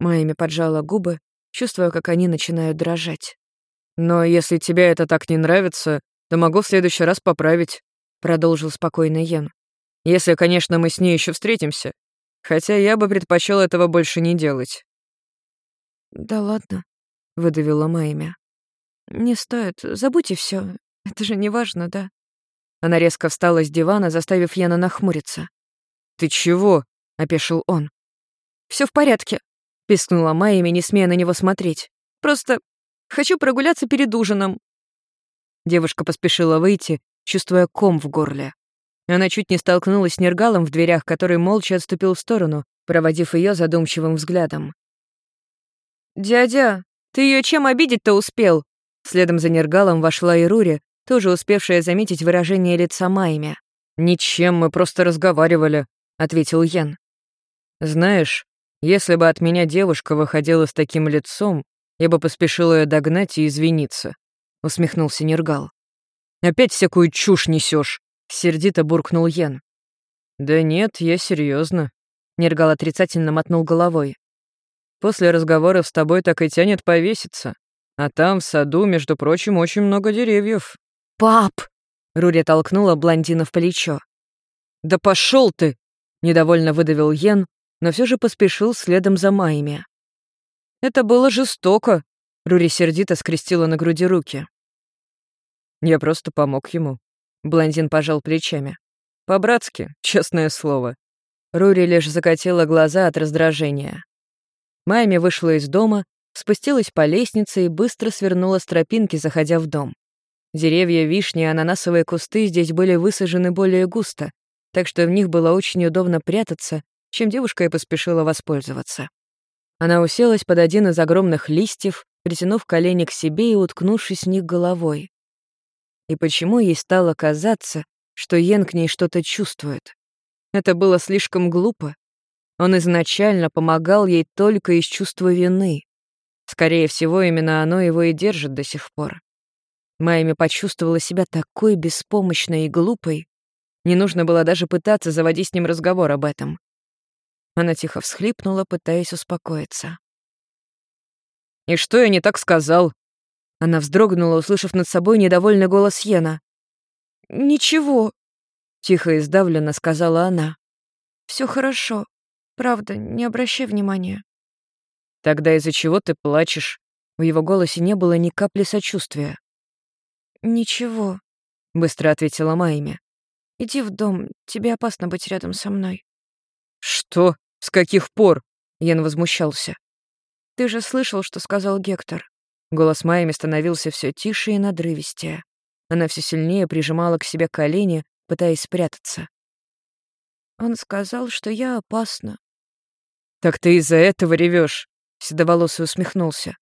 Майями поджала губы, чувствуя, как они начинают дрожать. «Но если тебе это так не нравится, то могу в следующий раз поправить продолжил спокойно Йен. Если, конечно, мы с ней еще встретимся. Хотя я бы предпочел этого больше не делать. Да ладно, выдавила Майя. Не стоит, забудьте все. Это же не важно, да? Она резко встала с дивана, заставив Яна нахмуриться. «Ты чего?» — опешил он. Все в порядке», — пискнула Майями, не смея на него смотреть. «Просто хочу прогуляться перед ужином». Девушка поспешила выйти, чувствуя ком в горле. Она чуть не столкнулась с Нергалом в дверях, который молча отступил в сторону, проводив ее задумчивым взглядом. «Дядя, ты ее чем обидеть-то успел?» Следом за Нергалом вошла и Рури, тоже успевшая заметить выражение лица Майми. «Ничем, мы просто разговаривали», — ответил Ян. «Знаешь, если бы от меня девушка выходила с таким лицом, я бы поспешил ее догнать и извиниться», — усмехнулся Нергал. Опять всякую чушь несешь, сердито буркнул Йен. Да нет, я серьезно. Нергал отрицательно мотнул головой. После разговоров с тобой так и тянет повеситься. А там, в саду, между прочим, очень много деревьев. Пап! Рури толкнула блондина в плечо. Да пошел ты! Недовольно выдавил Йен, но все же поспешил следом за Майми. Это было жестоко. Рури сердито скрестила на груди руки. Я просто помог ему. Блондин пожал плечами. По-братски, честное слово. Рури лишь закатила глаза от раздражения. Майми вышла из дома, спустилась по лестнице и быстро свернула с тропинки, заходя в дом. Деревья вишни и ананасовые кусты здесь были высажены более густо, так что в них было очень удобно прятаться, чем девушка и поспешила воспользоваться. Она уселась под один из огромных листьев, притянув колени к себе и уткнувшись в них головой. И почему ей стало казаться, что Йен к ней что-то чувствует? Это было слишком глупо. Он изначально помогал ей только из чувства вины. Скорее всего, именно оно его и держит до сих пор. Майми почувствовала себя такой беспомощной и глупой. Не нужно было даже пытаться заводить с ним разговор об этом. Она тихо всхлипнула, пытаясь успокоиться. «И что я не так сказал?» Она вздрогнула, услышав над собой недовольный голос Йена. «Ничего», — тихо и сдавленно сказала она. Все хорошо. Правда, не обращай внимания». «Тогда из-за чего ты плачешь?» В его голосе не было ни капли сочувствия. «Ничего», — быстро ответила Майми. «Иди в дом, тебе опасно быть рядом со мной». «Что? С каких пор?» — Ян возмущался. «Ты же слышал, что сказал Гектор». Голос Майми становился все тише и надрывистее. Она все сильнее прижимала к себе колени, пытаясь спрятаться. Он сказал, что я опасна. «Так ты из-за этого ревешь? Седоволосый усмехнулся.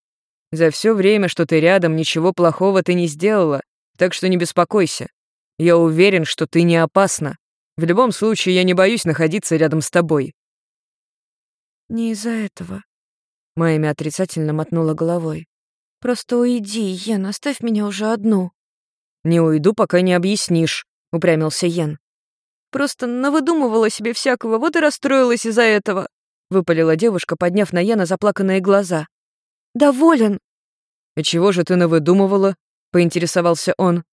«За все время, что ты рядом, ничего плохого ты не сделала, так что не беспокойся. Я уверен, что ты не опасна. В любом случае, я не боюсь находиться рядом с тобой». «Не из-за этого», — Майми отрицательно мотнула головой. «Просто уйди, Йен, оставь меня уже одну». «Не уйду, пока не объяснишь», — упрямился Йен. Просто навыдумывала себе всякого, вот и расстроилась из-за этого», — выпалила девушка, подняв на Яна заплаканные глаза. «Доволен». «И чего же ты навыдумывала?» — поинтересовался он.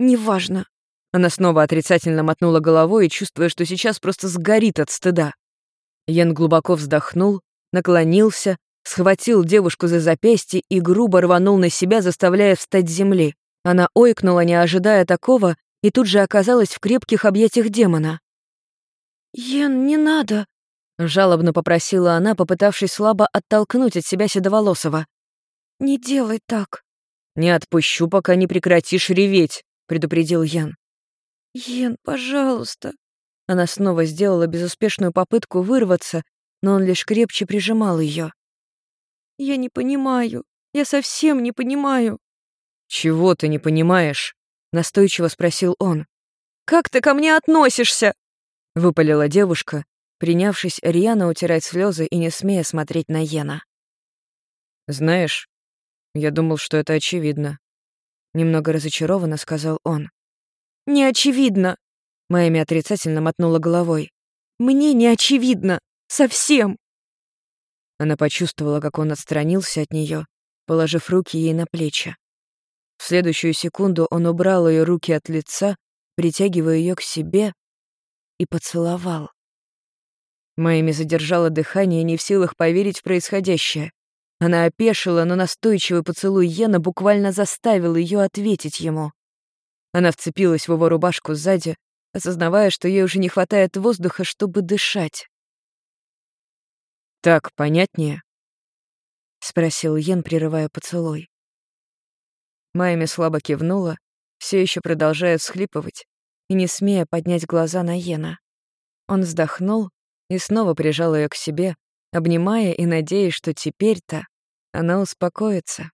«Неважно». Она снова отрицательно мотнула головой, чувствуя, что сейчас просто сгорит от стыда. Ян глубоко вздохнул, наклонился, схватил девушку за запястье и грубо рванул на себя, заставляя встать с земли. Она ойкнула, не ожидая такого, и тут же оказалась в крепких объятиях демона. «Йен, не надо!» — жалобно попросила она, попытавшись слабо оттолкнуть от себя Седоволосого. «Не делай так!» «Не отпущу, пока не прекратишь реветь», — предупредил Ян. «Йен, пожалуйста!» Она снова сделала безуспешную попытку вырваться, но он лишь крепче прижимал ее. «Я не понимаю. Я совсем не понимаю». «Чего ты не понимаешь?» — настойчиво спросил он. «Как ты ко мне относишься?» — выпалила девушка, принявшись рьяно утирать слезы и не смея смотреть на Йена. «Знаешь, я думал, что это очевидно», — немного разочарованно сказал он. «Не очевидно!» — Майами отрицательно мотнула головой. «Мне не очевидно! Совсем!» Она почувствовала, как он отстранился от нее, положив руки ей на плечи. В следующую секунду он убрал ее руки от лица, притягивая ее к себе, и поцеловал. Майми задержала дыхание, не в силах поверить в происходящее. Она опешила, но настойчивый поцелуй Йена буквально заставил ее ответить ему. Она вцепилась в его рубашку сзади, осознавая, что ей уже не хватает воздуха, чтобы дышать. «Так понятнее?» — спросил Йен, прерывая поцелуй. Майми слабо кивнула, все еще продолжая всхлипывать и не смея поднять глаза на Йена. Он вздохнул и снова прижал ее к себе, обнимая и надеясь, что теперь-то она успокоится.